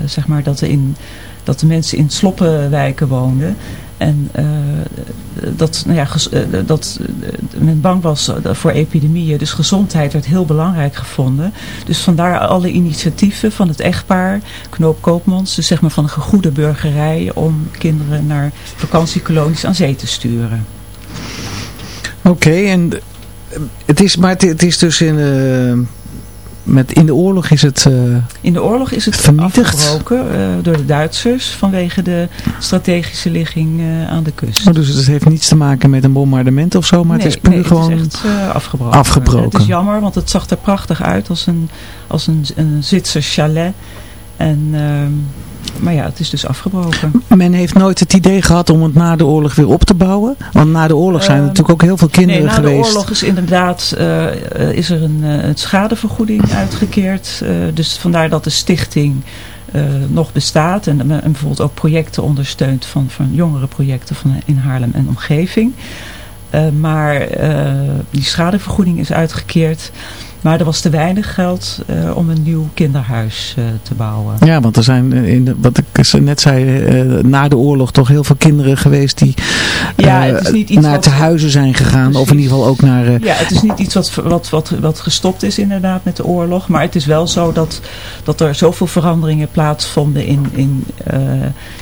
zeg maar, dat, in, dat de mensen in sloppenwijken woonden. En dat, nou ja, dat men bang was voor epidemieën. Dus gezondheid werd heel belangrijk gevonden. Dus vandaar alle initiatieven van het echtpaar, Knoop Koopmans. Dus zeg maar van een gegoede burgerij om kinderen naar vakantiekolonies aan zee te sturen. Oké, en het is, maar het, is dus in, met, in de oorlog is het... eh, In de oorlog is het Vernietigd? afgebroken eh, door de Duitsers vanwege de strategische ligging eh, aan de kust. oh, dus het heeft niets te maken met een bombardement of zo, maar het is puur nee, gewoon... Het is echt afgebroken. afgebroken. Het is jammer, want het zag er prachtig uit als een, als een, een Zwitser chalet. En, ehm, maar ja, het is dus afgebroken. Men heeft nooit het idee gehad om het na de oorlog weer op te bouwen. Want na de oorlog zijn er Ehm, natuurlijk ook heel veel kinderen nee, na geweest. de oorlog is inderdaad eh, is er een, eh, een schadevergoeding uitgekeerd. Eh, dus vandaar dat de stichting nog bestaat. En, en bijvoorbeeld ook projecten ondersteunt van, van jongere projecten van, in Haarlem en omgeving. Maar die schadevergoeding is uitgekeerd. Maar er was te weinig geld eh, om een nieuw kinderhuis eh, te bouwen. Ja, want er zijn, eh, in de, wat ik net zei, na de oorlog toch heel veel kinderen geweest die Ja, het is niet iets naar te huizen zijn gegaan. Of in ieder geval ook naar... Ja, het is niet iets wat, wat, wat, wat gestopt is inderdaad met de oorlog. Maar het is wel zo dat, dat er zoveel veranderingen plaatsvonden in, in,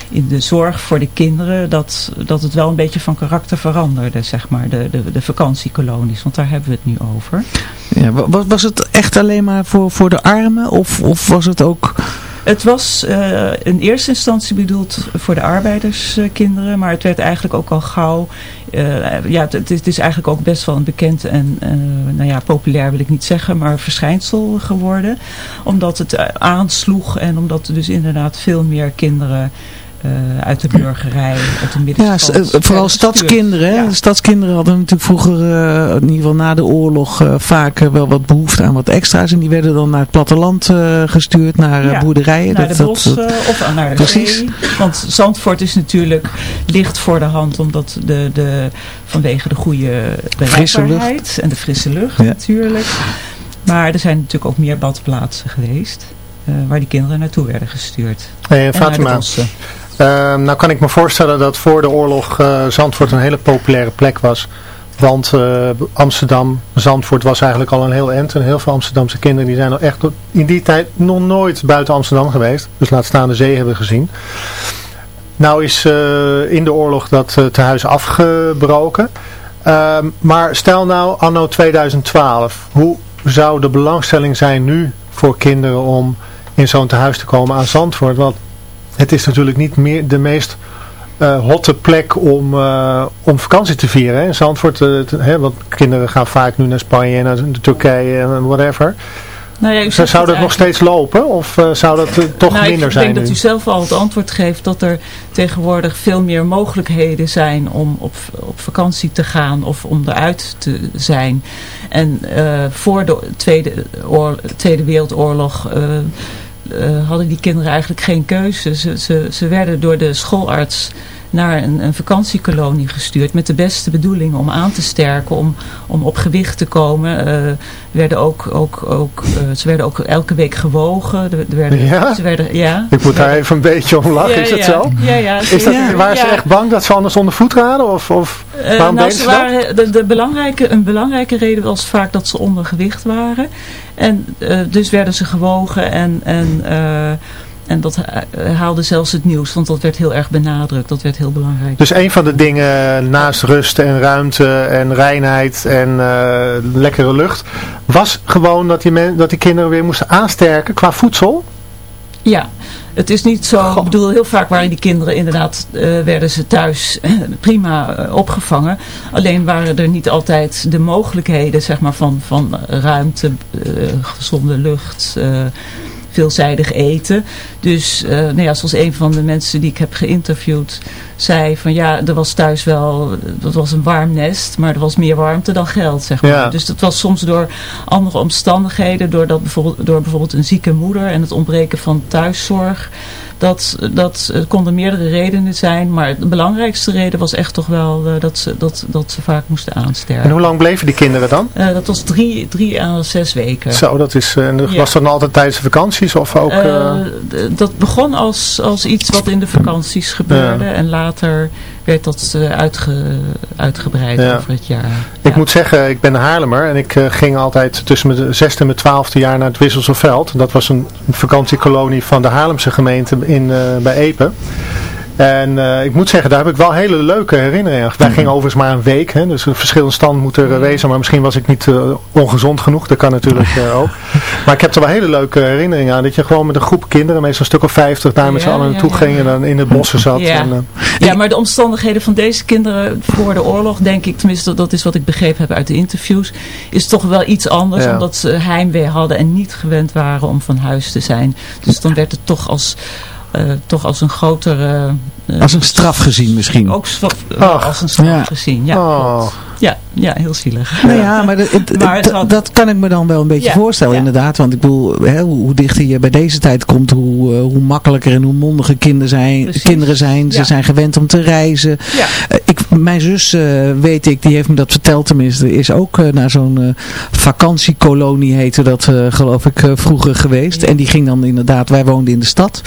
in de zorg voor de kinderen. Dat, dat het wel een beetje van karakter veranderde, zeg maar. De, de, de vakantiekolonies, want daar hebben we het nu over. ja, wa- was, was het echt alleen maar voor, voor de armen? Of, of was het ook... Het was eh, in eerste instantie bedoeld voor de arbeiderskinderen, maar het werd eigenlijk ook al gauw, eh, ja, het, het is- eigenlijk ook best wel een bekend en, eh, nou ja, populair wil ik niet zeggen, maar verschijnsel geworden. Omdat het aansloeg en omdat er dus inderdaad veel meer kinderen eh, uit de burgerij, uit de Ja, middenstand. s- eh, vooral stadskinderen. Hè? Stadskinderen hadden natuurlijk vroeger, eh, in ieder geval na de oorlog, eh, vaak wel wat behoefte aan wat extra's. En die werden dan naar het platteland eh, gestuurd, naar Ja, boerderijen. Naar Dat- de dat- bossen of naar de Precies. zee. Want Zandvoort is natuurlijk licht voor de hand. Omdat de, de, vanwege de goede bereikbaarheid en de frisse lucht Ja. natuurlijk. Maar er zijn natuurlijk ook meer badplaatsen geweest. eh, waar die kinderen naartoe werden gestuurd. Hey, En naar de Fatima, bossen. eh, nou kan ik me voorstellen dat voor de oorlog eh, Zandvoort een hele populaire plek was. Want eh, Amsterdam, Zandvoort was eigenlijk al een heel eind. En heel veel Amsterdamse kinderen die zijn al echt in die tijd nog nooit buiten Amsterdam geweest. Dus laat staan de zee hebben gezien. Nou is eh, in de oorlog dat tehuis afgebroken. Ehm, maar stel nou anno 2012. Hoe zou de belangstelling zijn nu voor kinderen om in zo'n tehuis te komen aan Zandvoort? Want het is natuurlijk niet meer de meest eh, hotte plek om, eh, om vakantie te vieren. Hè? Zandvoort, eh, te- hè, want kinderen gaan vaak nu naar Spanje en naar Turkije en whatever. Nou ja, Zou dat nog steeds lopen of zou dat toch Nou, minder ik zijn denk dat u zelf al het antwoord geeft dat er tegenwoordig veel meer mogelijkheden zijn om op, op vakantie te gaan of om eruit te zijn. En voor de Tweede, oor- Tweede Wereldoorlog hadden die kinderen eigenlijk geen keuze. Ze, ze, ze werden door de schoolarts naar een, een vakantiekolonie gestuurd met de beste bedoelingen om aan te sterken, om, om op gewicht te komen. Eh, werden ook, ook, ook, eh, ze werden ook elke week gewogen. Er, er werden, Ja? Ze werden, ja. Ik moet daar even een beetje om lachen, Ja, is dat ja. zo? Ja, ja, is dat, waren ze echt bang dat ze anders onder voet raden? Of, of Eh, waarom nou, ze ze waren, de, de belangrijke, een belangrijke reden was vaak dat ze ondergewicht waren. En dus werden ze gewogen en, en, en dat ha- haalde zelfs het nieuws. Want dat werd heel erg benadrukt. Dat werd heel belangrijk. Dus een van de dingen naast rust en ruimte en reinheid en eh, lekkere lucht was gewoon dat die, men, dat die kinderen weer moesten aansterken qua voedsel. Ja, het is niet zo, ik bedoel, heel vaak waren die kinderen inderdaad, eh, werden ze thuis eh, prima eh, opgevangen. Alleen waren er niet altijd de mogelijkheden, zeg maar, van, van ruimte, eh, gezonde lucht, eh, veelzijdig eten. Dus, eh, nou ja, zoals een van de mensen die ik heb geïnterviewd zei van ja, er was thuis wel, dat was een warm nest, maar er was meer warmte dan geld, zeg maar. Ja. Dus dat was soms door andere omstandigheden, door, dat bijvoorbeeld, door bijvoorbeeld een zieke moeder en het ontbreken van thuiszorg. Dat, dat eh, konden meerdere redenen zijn, maar de belangrijkste reden was echt toch wel eh, dat, ze, dat, dat ze vaak moesten aansterken. En hoe lang bleven die kinderen dan? Eh, dat was drie, drie à zes weken. Zo, dat is, eh, en Ja. was dat dan altijd tijdens de vakanties of ook... dat begon als, als iets wat in de vakanties gebeurde. En later werd dat uitge, uitgebreid Ja. over het jaar. Ik moet zeggen, ik ben Haarlemmer en ik eh, ging altijd tussen mijn zesde en mijn twaalfde jaar naar het Wisselse Veld. Dat was een vakantiekolonie van de Haarlemse gemeente in, eh, bij Epe. En eh, ik moet zeggen, daar heb ik wel hele leuke herinneringen. Wij gingen overigens maar een week, hè, dus een verschillende stand moet er eh, wezen. Maar misschien was ik niet eh, ongezond genoeg, dat kan natuurlijk ook. Maar ik heb er wel hele leuke herinneringen aan. Dat je gewoon met een groep kinderen, meestal een stuk of vijftig, daar met z'n Ja, allen naartoe ja. ging en dan in de bossen zat. Ja. En, Ja, maar de omstandigheden van deze kinderen voor de oorlog, denk ik, tenminste dat is wat ik begrepen heb uit de interviews, is toch wel iets anders. Omdat ze heimwee hadden en niet gewend waren om van huis te zijn. Dus dan werd het toch als, toch als een grotere... eh, Als een straf gezien misschien. Ook Ach. als een straf Ja. gezien, ja. oh. Ja, ja heel zielig. Nou ja, maar, dat- het- Maar het dat- had- dat kan ik me dan wel een beetje Ja, voorstellen ja. inderdaad. Want ik bedoel, hè, hoe, dichter je bij deze tijd komt, hoe, eh, hoe makkelijker en hoe mondiger kinderen zijn. Precies. Kinderen zijn. Ze Ja. zijn gewend om te reizen. Eh, ik, mijn zus, eh, weet ik, die heeft me dat verteld tenminste, is ook naar zo'n vakantiekolonie heette dat geloof ik vroeger geweest. En die ging dan inderdaad, wij woonden in de stad.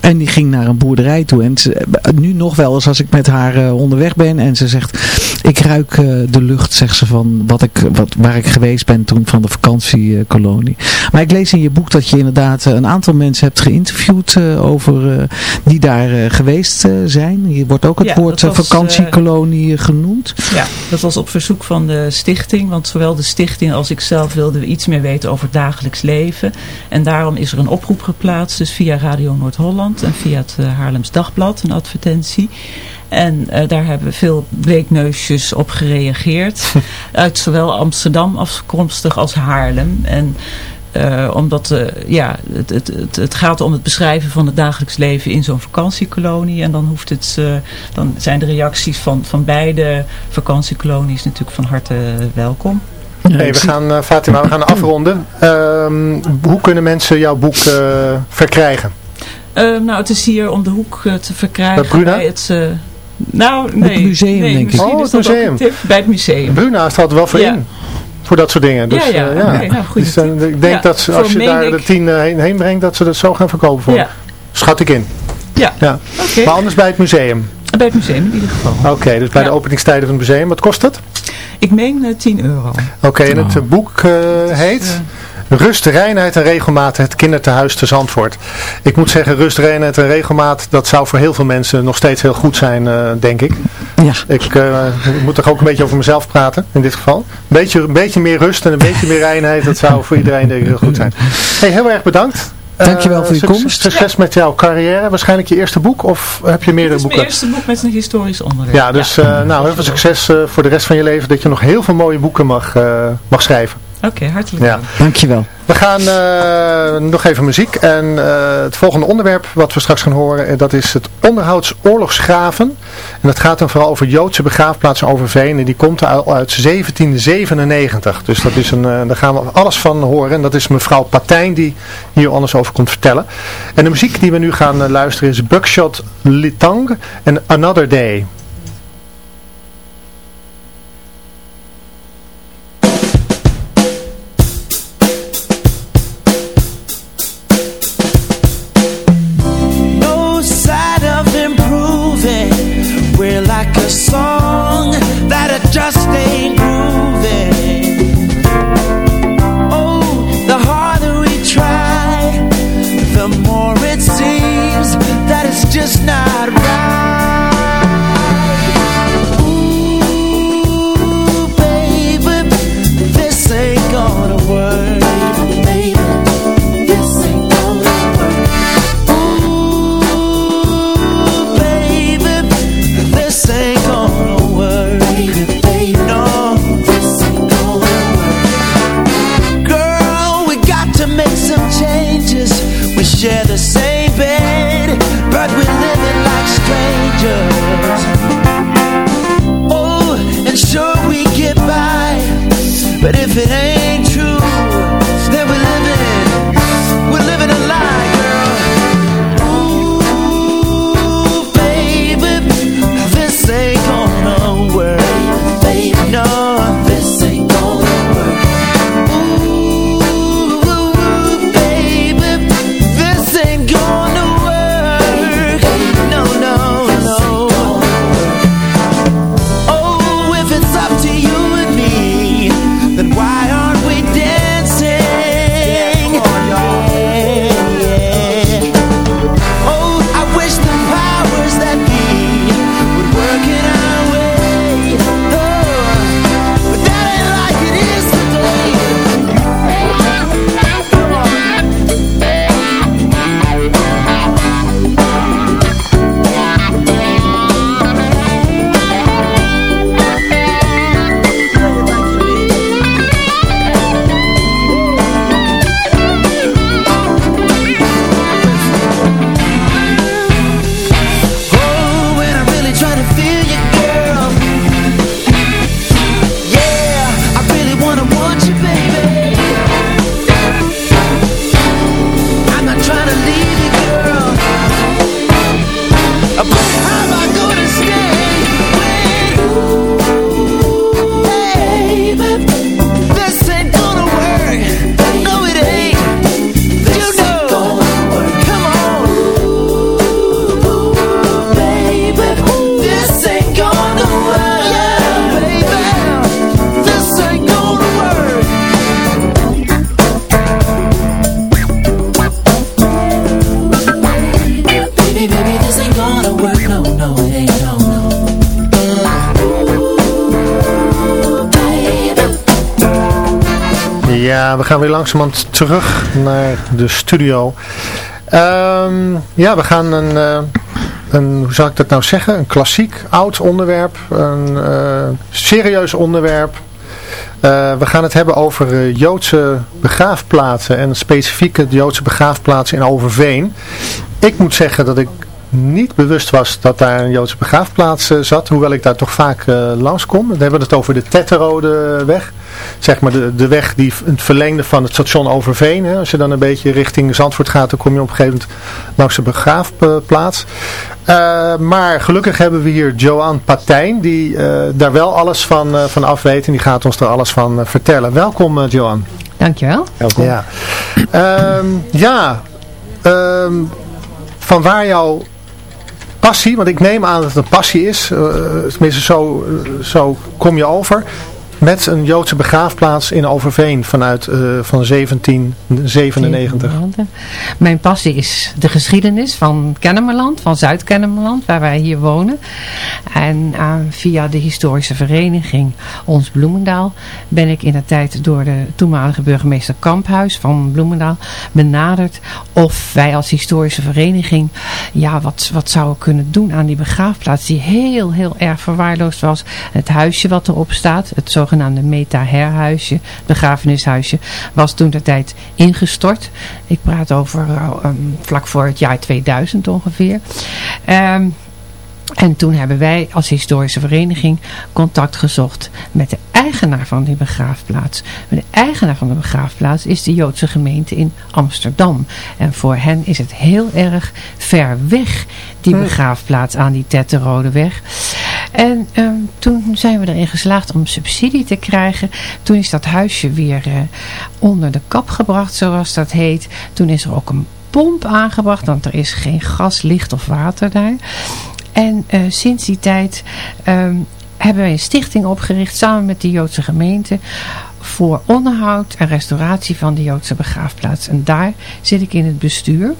En die ging naar een boerderij toe. En ze, nu nog wel eens als ik met haar onderweg ben en ze zegt, ik ruik de lucht, zegt ze, van wat ik, wat, waar ik geweest ben toen van de vakantiekolonie. Maar ik lees in je boek dat je inderdaad eh, een aantal mensen hebt geïnterviewd eh, over eh, die daar geweest zijn. Hier wordt ook het Ja, woord was, vakantiekolonie genoemd. Ja, dat was op verzoek van de stichting. Want zowel de stichting als ik zelf wilden iets meer weten over het dagelijks leven. En daarom is er een oproep geplaatst. Dus via Radio Noord-Holland en via het Haarlems Dagblad. Een advertentie. En eh, daar hebben veel bleekneusjes op gereageerd. uit zowel Amsterdam afkomstig als Haarlem. En eh, omdat eh, ja, het, het, het, het gaat om het beschrijven van het dagelijks leven in zo'n vakantiekolonie. En dan, hoeft het, eh, dan zijn de reacties van, van beide vakantiekolonies natuurlijk van harte welkom. Hey, we gaan, Fatima, we gaan afronden. Ehm, hoe kunnen mensen jouw boek eh, verkrijgen? Eh, nou, het is hier om de hoek te verkrijgen. Bij Bruna? het, eh, nou, nee. het museum, nee, denk ik. Oh, het museum. tip. Bij het museum. Bruna staat er wel voor Ja. in. Voor dat soort dingen. Dus, Ja, ja, eh, oké, nou, dus, eh, ik denk Ja, dat ze, als je daar ik- de tien eh, heen, heen brengt, dat ze dat zo gaan verkopen voor. Ja. Schat ik in. Ja, Ja. oké. Maar anders bij het museum. Bij het museum in ieder geval. Oké, dus bij Ja. de openingstijden van het museum. Wat kost het? Ik meen eh, 10 euro. Oké, en het eh, boek eh, heet Rust, Reinheid en Regelmaat, het kindertehuis te Zandvoort. Ik moet zeggen, rust, reinheid en regelmaat, dat zou voor heel veel mensen nog steeds heel goed zijn, eh, denk ik. Ja. Ik eh, ik moet toch ook een beetje over mezelf praten, in dit geval. Een beetje, een beetje meer rust en een beetje meer reinheid, dat zou voor iedereen denk ik heel goed zijn. Hey, heel erg bedankt. Dankjewel Eh, voor je succes- komst. Succes met jouw carrière. Waarschijnlijk je eerste boek of heb je meerdere Het is mijn boeken? eerste boek met een historisch onderwerp. Ja, dus eh, nou, heel veel succes eh, voor de rest van je leven. Dat je nog heel veel mooie boeken mag, eh, mag schrijven. Oké, hartelijk Ja. dank. Dankjewel. We gaan eh, nog even muziek. En eh, het volgende onderwerp wat we straks gaan horen, eh, dat is het onderhoudsoorlogsgraven. En dat gaat dan vooral over Joodse begraafplaatsen over Veen. En die komt al uit 1797. Dus dat is een, daar gaan we alles van horen. En dat is mevrouw Patijn die hier alles over komt vertellen. En de muziek die we nu gaan luisteren is Buckshot Litang en Another Day. We gaan weer langzamerhand terug naar de studio. Ehm, ja, we gaan een, eh, een, hoe zou ik dat nou zeggen, een klassiek, oud onderwerp, een eh, serieus onderwerp. Eh, we gaan het hebben over Joodse begraafplaatsen en specifiek Joodse begraafplaats in Overveen. Ik moet zeggen dat ik niet bewust was dat daar een Joodse begraafplaats eh, zat, hoewel ik daar toch vaak uh, langskom. Dan hebben we het over de Tetterode weg. Zeg maar de, de weg die het verlengde van het station Overveen. Hè. Als je dan een beetje richting Zandvoort gaat, dan kom je op een gegeven moment langs de begraafplaats. Uh, maar gelukkig hebben we hier Joan Patijn, die daar wel alles van, van af weet en die gaat ons er alles van vertellen. Welkom Joan. Dankjewel. Welkom. Ja, um, ja um, van waar jouw passie, want ik neem aan dat het een passie is, uh, tenminste zo, zo kom je over, met een Joodse begraafplaats in Overveen vanuit uh, van 1797. Mijn passie is de geschiedenis van Kennemerland, van Zuid-Kennemerland, waar wij hier wonen. En uh, via de historische vereniging Ons Bloemendaal ben ik in de tijd door de toenmalige burgemeester Kamphuis van Bloemendaal benaderd of wij als historische vereniging ja, wat, wat zouden kunnen doen aan die begraafplaats die heel, heel erg verwaarloosd was. Het huisje wat erop staat, het zogenaamde Meta-herhuisje, begrafenishuisje, was toen de tijd ingestort. Ik praat over um, vlak voor het jaar 2000 ongeveer. Um, en toen hebben wij als historische vereniging contact gezocht met de eigenaar van die begraafplaats. De eigenaar van de begraafplaats is de Joodse gemeente in Amsterdam. En voor hen is het heel erg ver weg, die begraafplaats aan die Tetterode weg. En um, toen zijn we erin geslaagd om subsidie te krijgen. Toen is dat huisje weer uh, onder de kap gebracht, zoals dat heet. Toen is er ook een pomp aangebracht, want er is geen gas, licht of water daar. En uh, sinds die tijd um, hebben wij een stichting opgericht samen met de Joodse gemeente voor onderhoud en restauratie van de Joodse begraafplaats. En daar zit ik in het bestuur.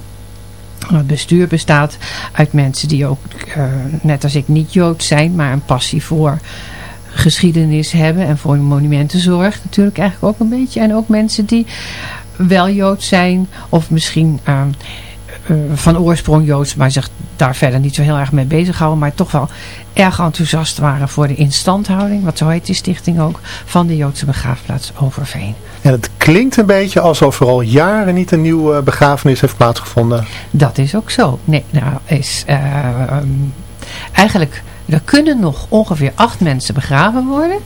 Het bestuur bestaat uit mensen die ook, uh, net als ik, niet Jood zijn, maar een passie voor geschiedenis hebben en voor monumentenzorg natuurlijk eigenlijk ook een beetje. En ook mensen die wel Jood zijn of misschien... Uh, van oorsprong Joods, maar zich daar verder niet zo heel erg mee bezighouden, maar toch wel erg enthousiast waren voor de instandhouding, wat zo heet die stichting ook, van de Joodse begraafplaats Overveen. En het klinkt een beetje alsof er al jaren niet een nieuwe begrafenis heeft plaatsgevonden. Dat is ook zo. Nee, nou is uh, um, eigenlijk... Er kunnen nog ongeveer acht mensen begraven worden.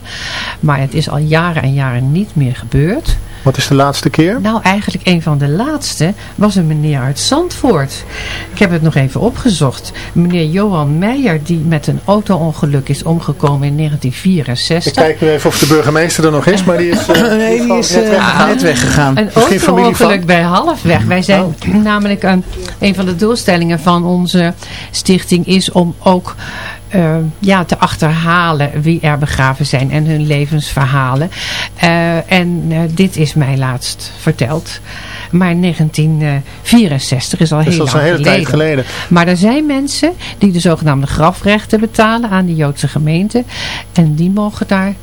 Maar het is al jaren en jaren niet meer gebeurd. Wat is de laatste keer? Nou, eigenlijk een van de laatste was een meneer uit Zandvoort. Ik heb het nog even opgezocht. Meneer Johan Meijer, die met een auto-ongeluk is omgekomen in 1964. Ik kijk nu even of de burgemeester er nog is, maar die is, uh, nee, die is net, uh, net weggegaan. Een auto-ongeluk bij halfweg. Wij zijn oh. namelijk een, een van de doelstellingen van onze stichting is om ook uh, ja, te achterhalen wie er begraven zijn en hun levensverhalen. Uh, en uh, dit is mij laatst verteld. Maar 1964 is al dus heel dat lang is een hele geleden. tijd geleden. Maar er zijn mensen die de zogenaamde grafrechten betalen aan de Joodse gemeente. En die mogen daar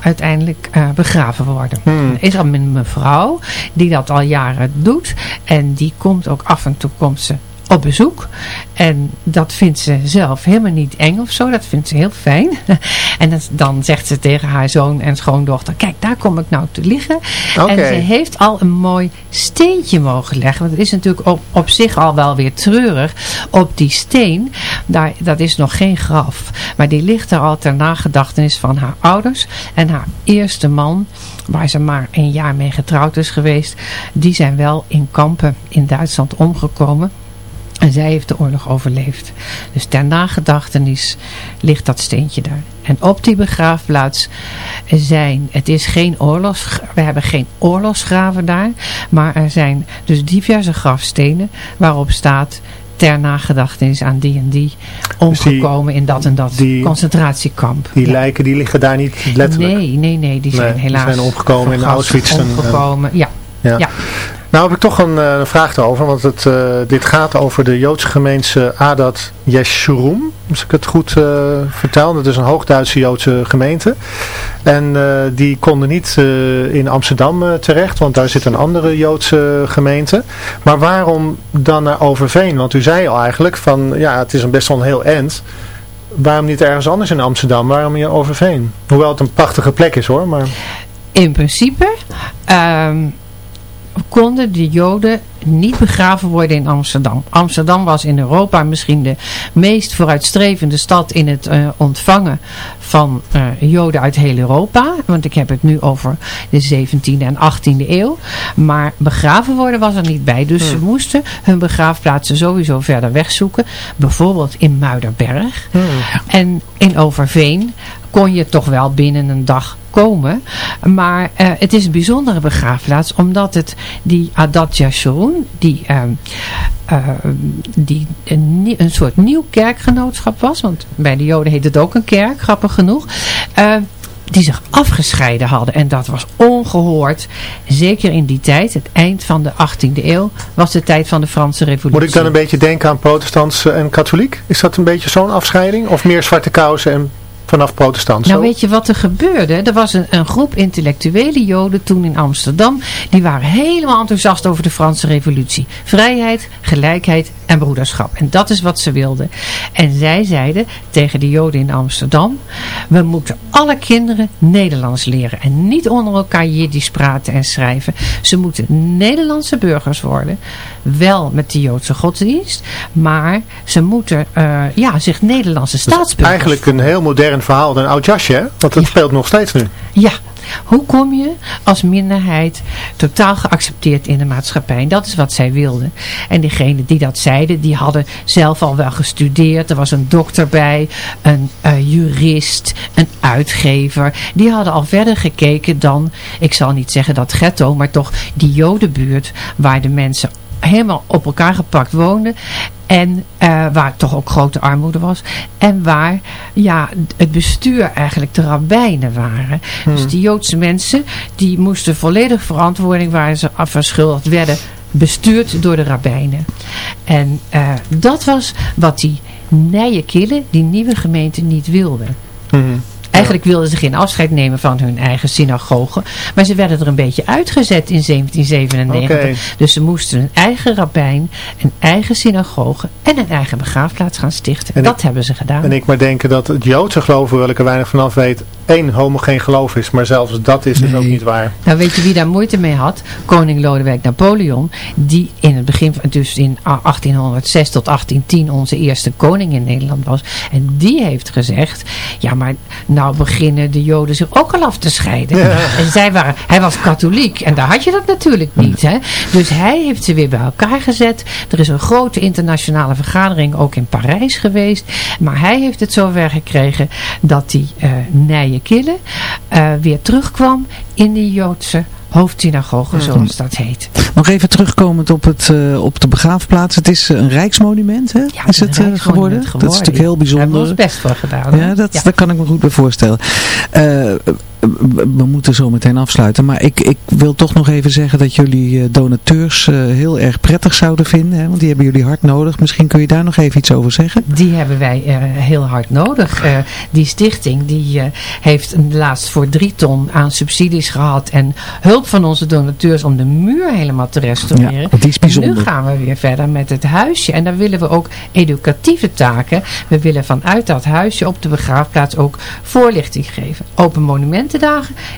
uiteindelijk uh, begraven worden. Hmm. Er is al een mevrouw die dat al jaren doet. En die komt ook af en toe komt ze op bezoek. En dat vindt ze zelf helemaal niet eng of zo. Dat vindt ze heel fijn. en dat, dan zegt ze tegen haar zoon en schoondochter. Kijk, daar kom ik nou te liggen. Okay. En ze heeft al een mooi steentje mogen leggen. Want het is natuurlijk op, op zich al wel weer treurig. Op die steen, daar, dat is nog geen graf. Maar die ligt er al ter nagedachtenis van haar ouders. En haar eerste man, waar ze maar een jaar mee getrouwd is geweest. Die zijn wel in kampen in Duitsland omgekomen. En zij heeft de oorlog overleefd. Dus ter nagedachtenis ligt dat steentje daar. En op die begraafplaats zijn, het is geen oorlogs, we hebben geen oorlogsgraven daar. Maar er zijn dus diverse grafstenen waarop staat ter nagedachtenis aan die en die omgekomen dus die, in dat en dat die, concentratiekamp. Die ja. lijken die liggen daar niet letterlijk? Nee, nee, nee. Die zijn nee, helaas die zijn omgekomen in Auschwitz. Omgekomen, en, ja. ja. ja. Nou heb ik toch een eh, vraag erover, want het, eh, dit gaat over de Joodse gemeente Adat Yeshurun, als ik het goed eh, vertel. Dat is een Hoogduitse Joodse gemeente. En die konden niet in Amsterdam terecht, want daar zit een andere Joodse gemeente. Maar waarom dan naar Overveen? Want u zei al eigenlijk van, ja het is een best wel een heel end. Waarom niet ergens anders in Amsterdam? Waarom hier Overveen? Hoewel het een prachtige plek is hoor, maar... In principe... ehm, konden de Joden niet begraven worden in Amsterdam. Amsterdam was in Europa misschien de meest vooruitstrevende stad in het uh, ontvangen van uh, Joden uit heel Europa. Want ik heb het nu over de 17e en 18e eeuw. Maar begraven worden was er niet bij. Dus hmm. ze moesten hun begraafplaatsen sowieso verder wegzoeken. Bijvoorbeeld in Muiderberg. Hmm. En in Overveen kon je toch wel binnen een dag komen. Maar uh, het is een bijzondere begraafplaats omdat het die Adat Yashurun, die, uh, uh, die een, een, soort nieuw kerkgenootschap was. Want bij de Joden heet het ook een kerk, grappig genoeg die zich afgescheiden hadden. En dat was ongehoord. Zeker in die tijd, het eind van de 18e eeuw, was de tijd van de Franse revolutie. Moet ik dan een beetje denken aan protestants en katholiek? Is dat een beetje zo'n afscheiding? Of meer zwarte kousen en vanaf protestant. Nou weet je wat er gebeurde? Er was een, een, groep intellectuele joden toen in Amsterdam. Die waren helemaal enthousiast over de Franse revolutie. Vrijheid, gelijkheid en broederschap. En dat is wat ze wilden. En zij zeiden tegen de joden in Amsterdam. We moeten alle kinderen Nederlands leren. En niet onder elkaar Jiddisch praten en schrijven. Ze moeten Nederlandse burgers worden. Wel met de Joodse godsdienst. Maar ze moeten uh, ja, zich Nederlandse dus staatsburgers... eigenlijk een heel modern verhaal, een oud jasje, hè? Want dat speelt nog steeds nu. Ja, hoe kom je als minderheid totaal geaccepteerd in de maatschappij? En dat is wat zij wilden. En diegenen die dat zeiden, die hadden zelf al wel gestudeerd. Er was een dokter bij, een uh, jurist, een uitgever. Die hadden al verder gekeken dan, ik zal niet zeggen dat ghetto, maar toch die jodenbuurt waar de mensen helemaal op elkaar gepakt woonden. En uh, waar toch ook grote armoede was. En waar ja, het bestuur eigenlijk de rabbijnen waren. Hmm. Dus die Joodse mensen die moesten volledig verantwoording waar ze verschuldigd werden bestuurd door de rabbijnen. En uh, dat was wat die Nije Kille, die nieuwe gemeente, niet wilde. Hmm. Eigenlijk wilden ze geen afscheid nemen van hun eigen synagoge. Maar ze werden er een beetje uitgezet in 1797. Dus ze moesten een eigen rabbijn, een eigen synagoge en een eigen begraafplaats gaan stichten. En dat hebben ze gedaan. En ik maar denken dat het Joodse geloof, hoewel ik er weinig vanaf weet, één homogeen geloof is. Maar zelfs dat is dus ook niet waar. Nou weet je wie daar moeite mee had? Koning Lodewijk Napoleon. Die in het begin, dus in 1806 tot 1810 onze eerste koning in Nederland was. En die heeft gezegd, ja maar nou beginnen de joden zich ook al af te scheiden. En zij waren, hij was katholiek en daar had je dat natuurlijk niet. Hè? Dus hij heeft ze weer bij elkaar gezet. Er is een grote internationale vergadering ook in Parijs geweest. Maar hij heeft het zover gekregen dat die uh, Kille uh, weer terugkwam in de Joodse hoofdsynagoge, zoals dat heet. Nog even terugkomend op, het, uh, op de begraafplaats. Het is een rijksmonument, hè? Ja, is het uh, geworden? Dat is natuurlijk heel bijzonder. Daar hebben we ons best voor gedaan. Ja, dat, dat kan ik me goed bij voorstellen. Uh, we moeten zo meteen afsluiten. Maar ik, ik wil toch nog even zeggen dat jullie eh, donateurs uh, heel erg prettig zouden vinden. Hè? Want die hebben jullie hard nodig. Misschien kun je daar nog even iets over zeggen. Die hebben wij uh, heel hard nodig. die stichting die heeft laatst voor drie ton aan subsidies gehad. En hulp van onze donateurs om de muur helemaal te restaureren. Ja, die is bijzonder. En nu gaan we weer verder met het huisje. En daar willen we ook educatieve taken. We willen vanuit dat huisje op de begraafplaats ook voorlichting geven. Open monumenten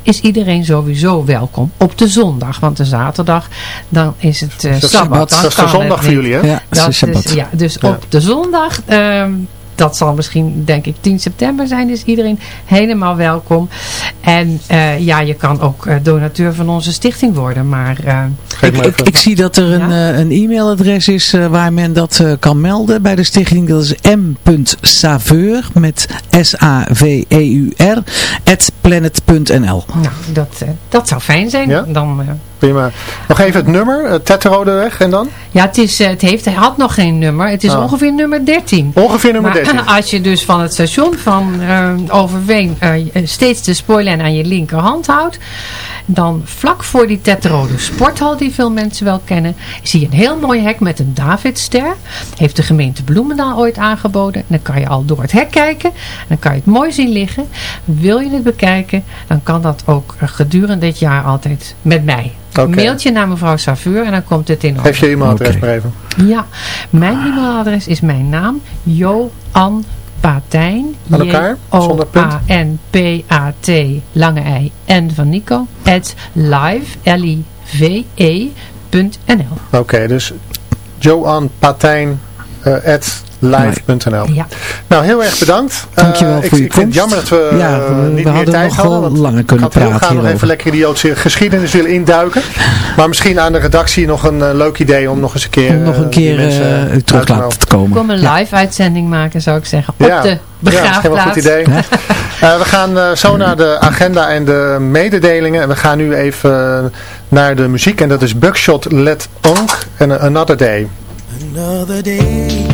is iedereen sowieso welkom. Op de zondag, want de zaterdag dan is het uh, sabbat. Dat is de zondag voor jullie hè? Ja, dat is, ja dus op de zondag... Um, dat zal misschien, denk ik, 10 september zijn. Dus iedereen helemaal welkom. En uh, ja, je kan ook uh, donateur van onze stichting worden. Maar, uh, ik, ik, ik, zie dat er een, een e-mailadres is waar men dat kan melden bij de stichting. Dat is m.saveur met S-A-V-E-U-R at planet.nl Nou, dat, dat zou fijn zijn. Ja? Dan prima. Nog even het nummer, uh, Tetterodeweg en dan? Ja, het, is, eh, het, heeft, had nog geen nummer. Het is Oh. ongeveer nummer 13. Ongeveer nummer Maar 13. als je dus van het station van eh, Overveen eh, steeds de spoorlijn aan je linkerhand houdt, dan vlak voor die Tetrode Sporthal, die veel mensen wel kennen, zie je een heel mooi hek met een Davidster. Heeft de gemeente Bloemendaal ooit aangeboden. En dan kan je al door het hek kijken. En dan kan je het mooi zien liggen. Wil je het bekijken, dan kan dat ook eh, gedurende dit jaar altijd met mij. Oké. Mailtje naar mevrouw Savuur en dan komt het in Geef je orde. e-mailadres maar even. Ja, mijn e-mailadres is mijn naam, Joan Patijn. Aan elkaar, zonder punt. J-O-A-N-P-A-T, lange ei, N van Nico, at live, L-I-V-E.nl. Oké, dus Joan Patijn eh, at live.nl. Ja. Nou, heel erg bedankt. Dankjewel Eh, ik, voor je ik vind het jammer dat we Ja, eh, we- we niet meer hadden tijd nog hadden. want langer kunnen ik praten graag nog hierover. even lekker in de Joodse geschiedenis willen induiken. maar misschien aan de redactie nog een eh, leuk idee om nog eens een keer, Om nog een keer die terug te laten komen. Kom een Ja. live uitzending maken zou ik zeggen, op Ja, de ja, dat is een begraafplaats. goed idee. Eh, we gaan zo naar de agenda en de mededelingen. En we gaan nu even naar de muziek. En dat is Buckshot Let Onk en Another Day. Another day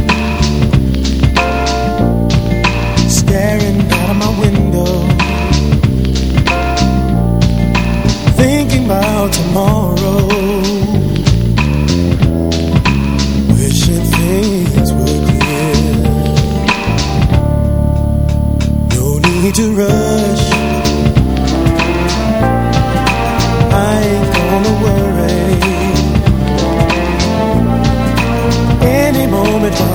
tomorrow. Wishing things No need to rush. I ain't gonna worry. Any moment my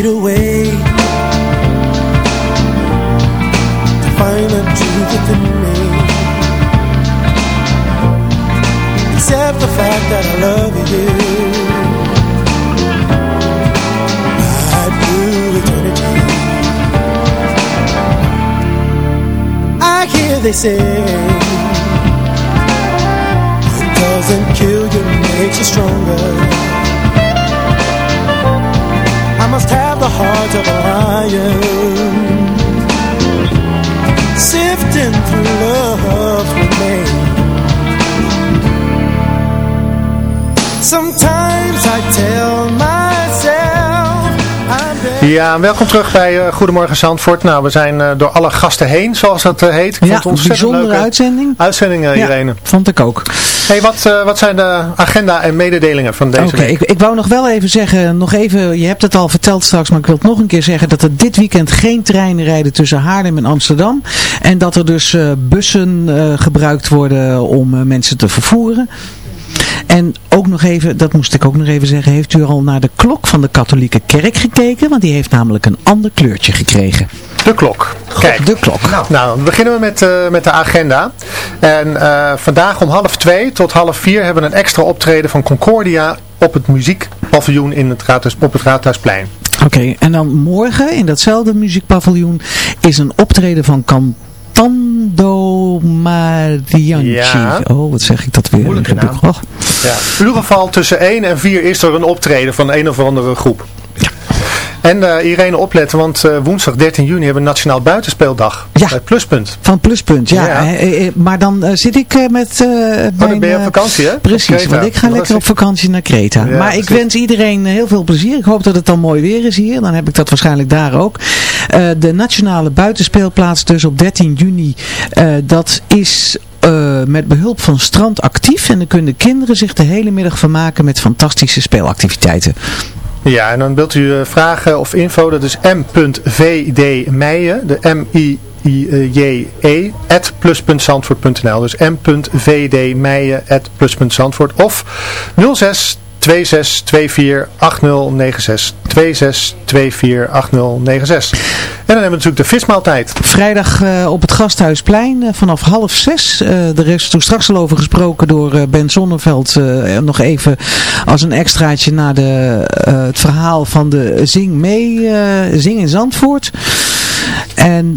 I need a way to find the truth within me. Accept the fact that I love you. Right through eternity. I hear they say What doesn't kill you makes you stronger must have the heart of a lion Sifting through love's remains Sometimes I tell myself Ja, en welkom terug bij eh, Goedemorgen Zandvoort. Nou, we zijn eh, door alle gasten heen, zoals dat eh, heet. Ik Ja, vond het een bijzondere leuke uitzending. uitzending, eh, Ja, Irene. vond ik ook. Hey, wat, eh, wat zijn de agenda en mededelingen van deze Oké, week? ik, ik wou nog wel even zeggen, nog even, je hebt het al verteld straks, maar ik wil het nog een keer zeggen dat er dit weekend geen treinen rijden tussen Haarlem en Amsterdam. En dat er dus eh, bussen eh, gebruikt worden om mensen te vervoeren. En ook nog even, dat moest ik ook nog even zeggen, heeft u al naar de klok van de katholieke kerk gekeken? Want die heeft namelijk een ander kleurtje gekregen. De klok. Kijk. De klok. Nou, dan beginnen we met, eh, met de agenda. En eh, vandaag om half twee tot half vier hebben we een extra optreden van Concordia op het muziekpaviljoen in het Raadhuis, op het Raadhuisplein. Oké, en dan morgen in datzelfde muziekpaviljoen is een optreden van Cantando Marianchi. Ja. Oh, wat zeg ik dat weer? Moeilijke naam. ook- oh. Ja. In ieder geval tussen 1 en 4 is er een optreden van een of andere groep. En eh Irene opletten, want eh, woensdag 13 juni hebben we Nationaal Buitenspeeldag. Ja. Bij Pluspunt. Van Pluspunt, ja. Ja. Eh, maar dan zit ik met Oh, dan ben je op vakantie, hè? Precies, want ik ga Dat lekker op vakantie naar Kreta. Ja, maar ik precies. wens iedereen heel veel plezier. Ik hoop dat het dan mooi weer is hier. Dan heb ik dat waarschijnlijk daar ook. De Nationale Buitenspeelplaats dus op 13 juni. dat is... met behulp van Strand actief en dan kunnen kinderen zich de hele middag vermaken met fantastische speelactiviteiten. Ja, en dan wilt u eh, vragen of info, dat is m.vdmeijen, de M-I-J-E, at plus.zandvoort.nl. Dus m.vdmeijen, at plus.zandvoort. Of 06 26248096. 26248096. En dan hebben we natuurlijk de vismaaltijd. Vrijdag eh, op het Gasthuisplein eh, vanaf half zes. Uh, er is toen straks al over gesproken door Ben Zonneveld. nog even als een extraatje naar de, het verhaal van de Zing mee, Zing in Zandvoort. En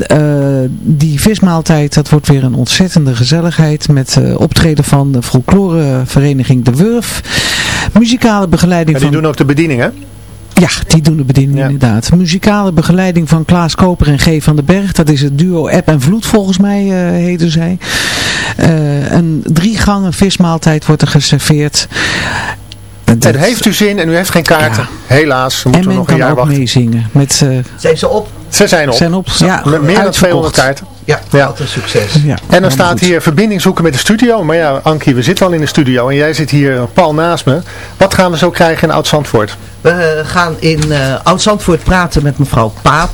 die vismaaltijd, dat wordt weer een ontzettende gezelligheid met optreden van de folklorevereniging De Wurf. Muzikale begeleiding en die van... doen ook de bediening hè? Ja, die doen de bediening inderdaad. Muzikale begeleiding van Klaas Koper en G. van den Berg. Dat is het duo App en Vloed volgens mij, uh, heten zij. Uh, een drie gangen vismaaltijd wordt er geserveerd. En heeft u zin en u heeft geen kaarten. Ja. Helaas, we moeten en nog een jaar ook wachten. meezingen. Met, uh, zijn ze op? Ze zijn op. Zijn op. Ja, met meer dan 200 kaarten. Ja, ja. wat een succes. Ja, en dan staat hier verbinding zoeken met de studio. Maar ja, Ankie, we zitten al in de studio en jij zit hier pal naast me. Wat gaan we zo krijgen in Oud-Zandvoort? We gaan in uh, Oud-Zandvoort praten met mevrouw Paap.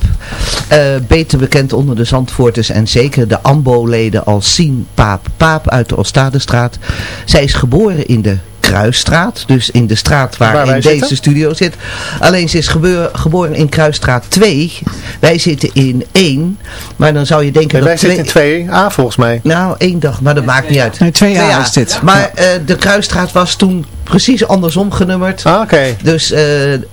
Uh, beter bekend onder de Zandvoorters en zeker de AMBO-leden als Sien Paap Paap uit de Oostadestraat. Zij is geboren in de Kruisstraat. Dus in de straat waar, waar in deze zitten? studio zit. Alleen ze is gebeur, geboren in Kruisstraat 2. Wij zitten in 1. Maar dan zou je denken Nee, wij zitten in 2A volgens mij. Nou, één dag, maar dat maakt niet uit. Nee, 2A is dit. Maar uh, de Kruisstraat was toen precies andersom genummerd. Ah, oké. Okay. Dus uh,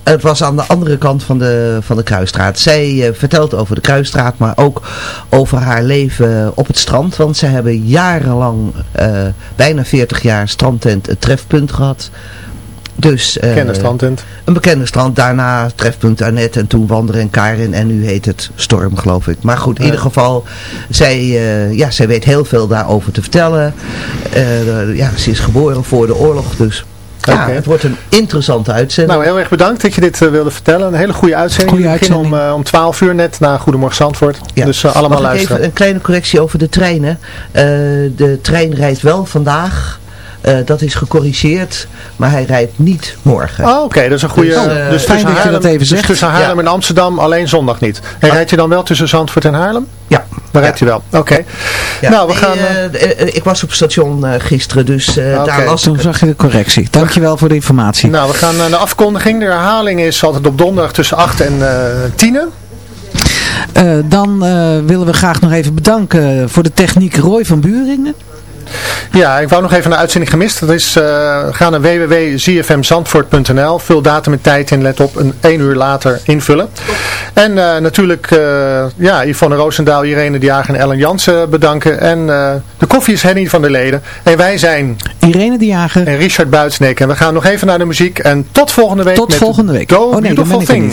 het was aan de andere kant van de, van de Kruisstraat. Zij uh, vertelt over de Kruisstraat, maar ook over haar leven op het strand. Want ze hebben jarenlang, uh, bijna 40 jaar, strandtent het trefpunt gehad. Dus, bekende strandtent. Een bekende strand. Daarna trefpunt Annette en toen Wanderen en Karin. En nu heet het Storm geloof ik. Maar goed, in ja. ieder geval. Zij, uh, ja, zij weet heel veel daarover te vertellen. Uh, ja, ze is geboren voor de oorlog. Dus ja, okay. het wordt een interessante uitzending. Nou, heel erg bedankt dat je dit uh, wilde vertellen. Een hele goede uitzending. We beginnen om, uh, om 12 uur net na Goedemorgen Zandvoort. Ja. Dus uh, allemaal Mag luisteren. even een kleine correctie over de treinen. de trein rijdt wel vandaag. Uh, dat is gecorrigeerd, maar hij rijdt niet morgen. Oh, oké, okay. dat is een goede... Dus, uh, dus fijn dat je dat even dus zegt. tussen Haarlem ja. en Amsterdam alleen zondag niet. En rijdt je dan wel tussen Zandvoort en Haarlem? Ja. Daar rijdt je wel, oké. Okay. Ja. Nou, we nee, gaan... Uh, ik was op station gisteren, dus okay. daar las Toen zag je de correctie. Dankjewel voor de informatie. Nou, we gaan naar de afkondiging. De herhaling is altijd op donderdag tussen 8 en 10. Uh, dan uh, willen we graag nog even bedanken voor de techniek Roy van Buringen. Ja, ik wou nog even een uitzending gemist. Dat is, uh, ga naar www.zfmzandvoort.nl Vul datum en tijd in, let op, een één uur later invullen. En uh, natuurlijk, uh, ja, Yvonne Roosendaal, Irene de Jager en Ellen Jansen bedanken. En de koffie is Henny van der Leden. En wij zijn... Irene de Jager. En Richard Buitsnek. En we gaan nog even naar de muziek. En tot volgende week. Tot volgende week. Go oh nee, Beautiful Thing.